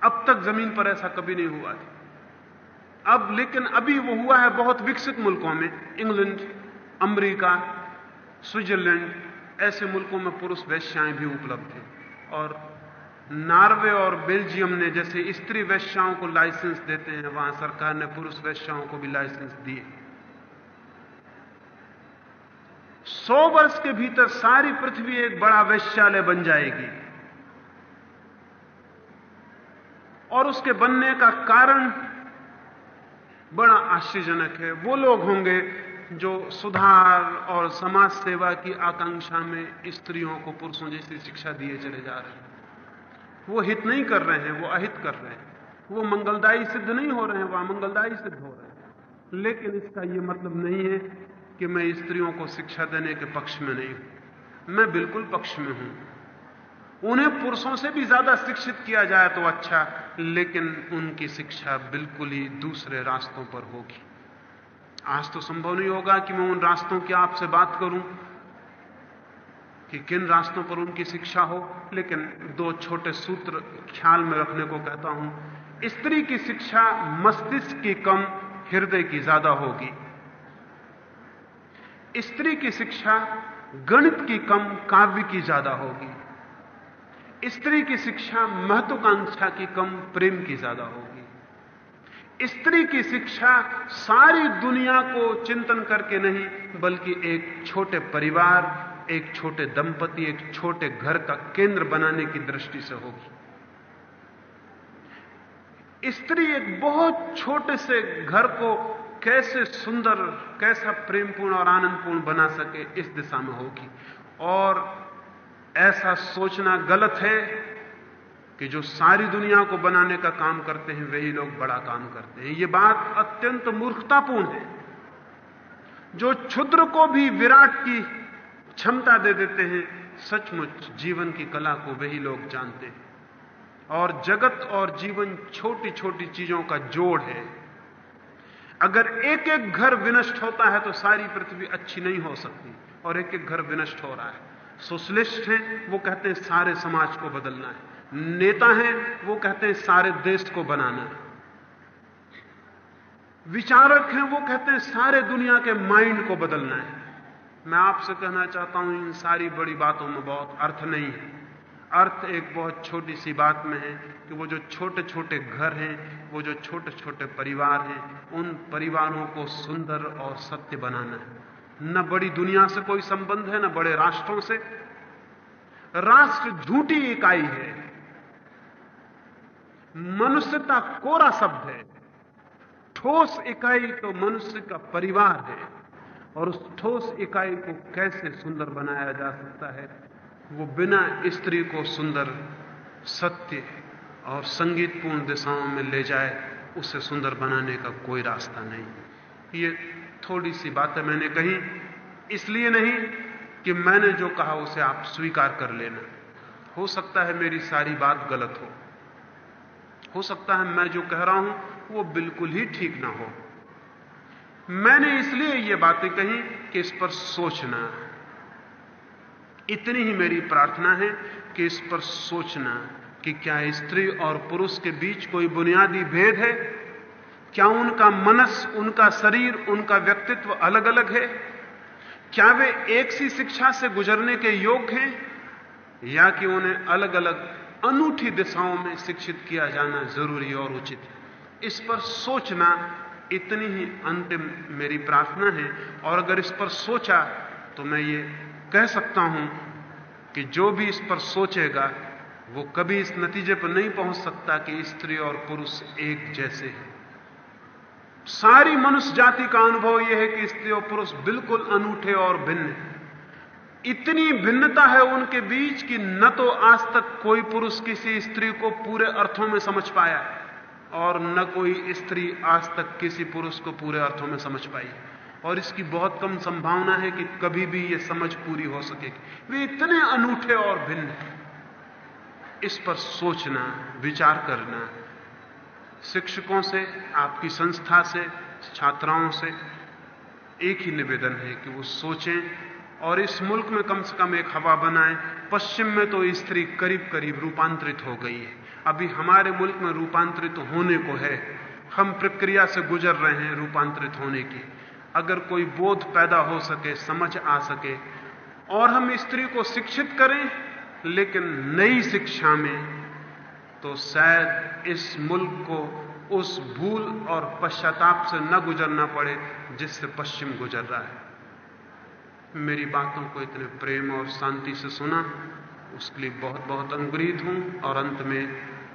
अब तक ज़मीन पर ऐसा कभी नहीं हुआ था। अब लेकिन अभी वो हुआ है बहुत विकसित मुल्कों में, इंग्लैंड, अमेरिका, स्विट्जरलैंड, ऐसे मुल्कों में पुरुष वैश्याएँ भी उपलब्ध हैं। और नार्वे और बेल्जियम ने जैसे स्त्री वैश्याओं को लाइसेंस देते हैं, वहाँ सरकार ने पुरुष वैश्याओं को भी लाइसेंस दिए। सौ वर्ष के भीतर सारी पृथ्वी एक बड़ा वैश्यालय बन जाएगी। और उसके बनने का कारण बड़ा आश्चर्यजनक है। वो लोग होंगे जो सुधार और समाज सेवा की आकांक्षा में स्त्रियों को पुरुषों जैसी शिक्षा दिए चले जा रहे हैं। वो हित नहीं कर रहे हैं, वो अहित कर रहे हैं। वो मंगलदायी सिद्ध नहीं हो रहे हैं, वो अमंगलदायी सिद्ध हो रहे हैं। लेकिन इसका यह मतलब नहीं है कि मैं स्त्रियों को शिक्षा देने के पक्ष में नहीं हूँ। मैं बिल्कुल पक्ष में हूँ। उन्हें पुरुषों से भी ज़्यादा शिक्षित किया जाए तो अच्छा लेकिन उनकी शिक्षा बिल्कुल ही दूसरे रास्तों पर होगी। आज तो संभव नहीं होगा कि मैं उन रास्तों की आपसे बात करूँ। कि किन रास्तों पर उनकी शिक्षा हो, लेकिन दो छोटे सूत्र ख्याल में रखने को कहता हूँ, स्त्री की शिक्षा मस्तिष्क की कम, हृदय की ज़्यादा होगी। स्त्री की शिक्षा गणित की कम, काव्य की ज़्यादा होगी। स्त्री की शिक्षा महत्वाकांक्षा की कम, प्रेम की ज़्यादा होगी। स्त्री की शिक्षा सारी दुनिया को चिंतन करके नहीं, बल्कि एक छोटे परिवार एक छोटे दंपति, एक छोटे घर का केंद्र बनाने की दृष्टि से होगी। स्त्री एक बहुत छोटे से घर को कैसे सुंदर, कैसा प्रेमपूर्ण और आनंदपूर्ण बना सके, इस दिशा में होगी। और ऐसा सोचना गलत है कि जो सारी दुनिया को बनाने का काम करते हैं, वही लोग बड़ा काम करते हैं। यह बात अत्यंत मूर्खतापूर्ण है। जो क्षुद्र को भी विराट की क्षमता दे देते हैं, सचमुच जीवन की कला को वही लोग जानते हैं। और जगत और जीवन छोटी छोटी चीज़ों का जोड़ है। अगर एक एक घर विनष्ट होता है तो सारी पृथ्वी अच्छी नहीं हो सकती, और एक एक घर विनष्ट हो रहा है। सोशलिस्ट हैं, वो कहते हैं सारे समाज को बदलना है। नेता हैं, वो कहते हैं सारे देश को बनाना है। विचारक हैं, वो कहते हैं सारे दुनिया के माइंड को बदलना है। मैं आपसे कहना चाहता हूँ, इन सारी बड़ी बातों में बहुत अर्थ नहीं है। अर्थ एक बहुत छोटी सी बात में है कि वो जो छोटे छोटे घर हैं, वो जो छोटे छोटे परिवार हैं, उन परिवारों को सुंदर और सत्य बनाना है। न बड़ी दुनिया से कोई संबंध है, न बड़े राष्ट्रों से। राष्ट्र झूठी इकाई है। मनुष्यता कोरा शब्द है। ठोस इकाई तो मनुष्य का परिवार है। और उस ठोस इकाई को कैसे सुंदर बनाया जा सकता है? वो बिना स्त्री को सुंदर सत्य और संगीतपूर्ण दिशाओं में ले जाए, उसे सुंदर बनाने का कोई रास्ता नहीं। ये थोड़ी सी बातें मैंने कही, इसलिए नहीं कि मैंने जो कहा उसे आप स्वीकार कर लेना। हो सकता है मेरी सारी बात गलत हो। हो सकता है मैं जो कह रहा हूँ, वो बिल्कुल ही ठीक ना हो। मैंने इसलिए ये बातें कही कि इस पर सोचना इतनी ही मेरी प्रार्थना है कि इस पर सोचना कि क्या स्त्री और पुरुष के बीच कोई बुनियादी भेद है? क्या उनका मनस, उनका शरीर, उनका व्यक्तित्व अलग अलग है? क्या वे एक सी शिक्षा से गुजरने के योग्य हैं? या कि उन्हें अलग अलग अनूठी दिशाओं में शिक्षित किया जाना ज़रूरी और उचित है? इस पर सोचना इतनी ही अंतिम मेरी प्रार्थना है। और अगर इस पर सोचा तो मैं ये कह सकता हूँ कि जो भी इस पर सोचेगा, वो कभी इस नतीजे पर नहीं पहुँच सकता कि स्त्री और पुरुष एक जैसे हैं। सारी मनुष्य जाति का अनुभव यह है कि स्त्री और पुरुष बिल्कुल अनूठे और भिन्न इतनी भिन्नता है उनके बीच कि न तो आज तक कोई पुरुष किसी स्त्री को पूरे अर्थों में समझ पाया और न कोई स्त्री आज तक किसी पुरुष को पूरे अर्थों में समझ पाई। और इसकी बहुत कम संभावना है कि कभी भी यह समझ पूरी हो सकेगी वे इतने अनूठे और भिन्न इस पर सोचना, विचार करना, शिक्षकों से, आपकी संस्था से, छात्राओं से एक ही निवेदन है कि वो सोचें और इस मुल्क में कम से कम एक हवा बनाएँ। पश्चिम में तो स्त्री करीब करीब रूपांतरित हो गई है। अभी हमारे मुल्क में रूपांतरित होने को है। हम प्रक्रिया से गुजर रहे हैं रूपांतरित होने की। अगर कोई बोध पैदा हो सके, समझ आ सके, और हम स्त्री को शिक्षित करें, लेकिन नई शिक्षा में तो शायद इस मुल्क को उस भूल और पश्चाताप से न गुजरना पड़े, जिससे पश्चिम गुजर रहा है। मेरी बातों को इतने प्रेम और शांति से सुना। उसके लिए बहुत बहुत अनुग्रहित हूँ, और अंत में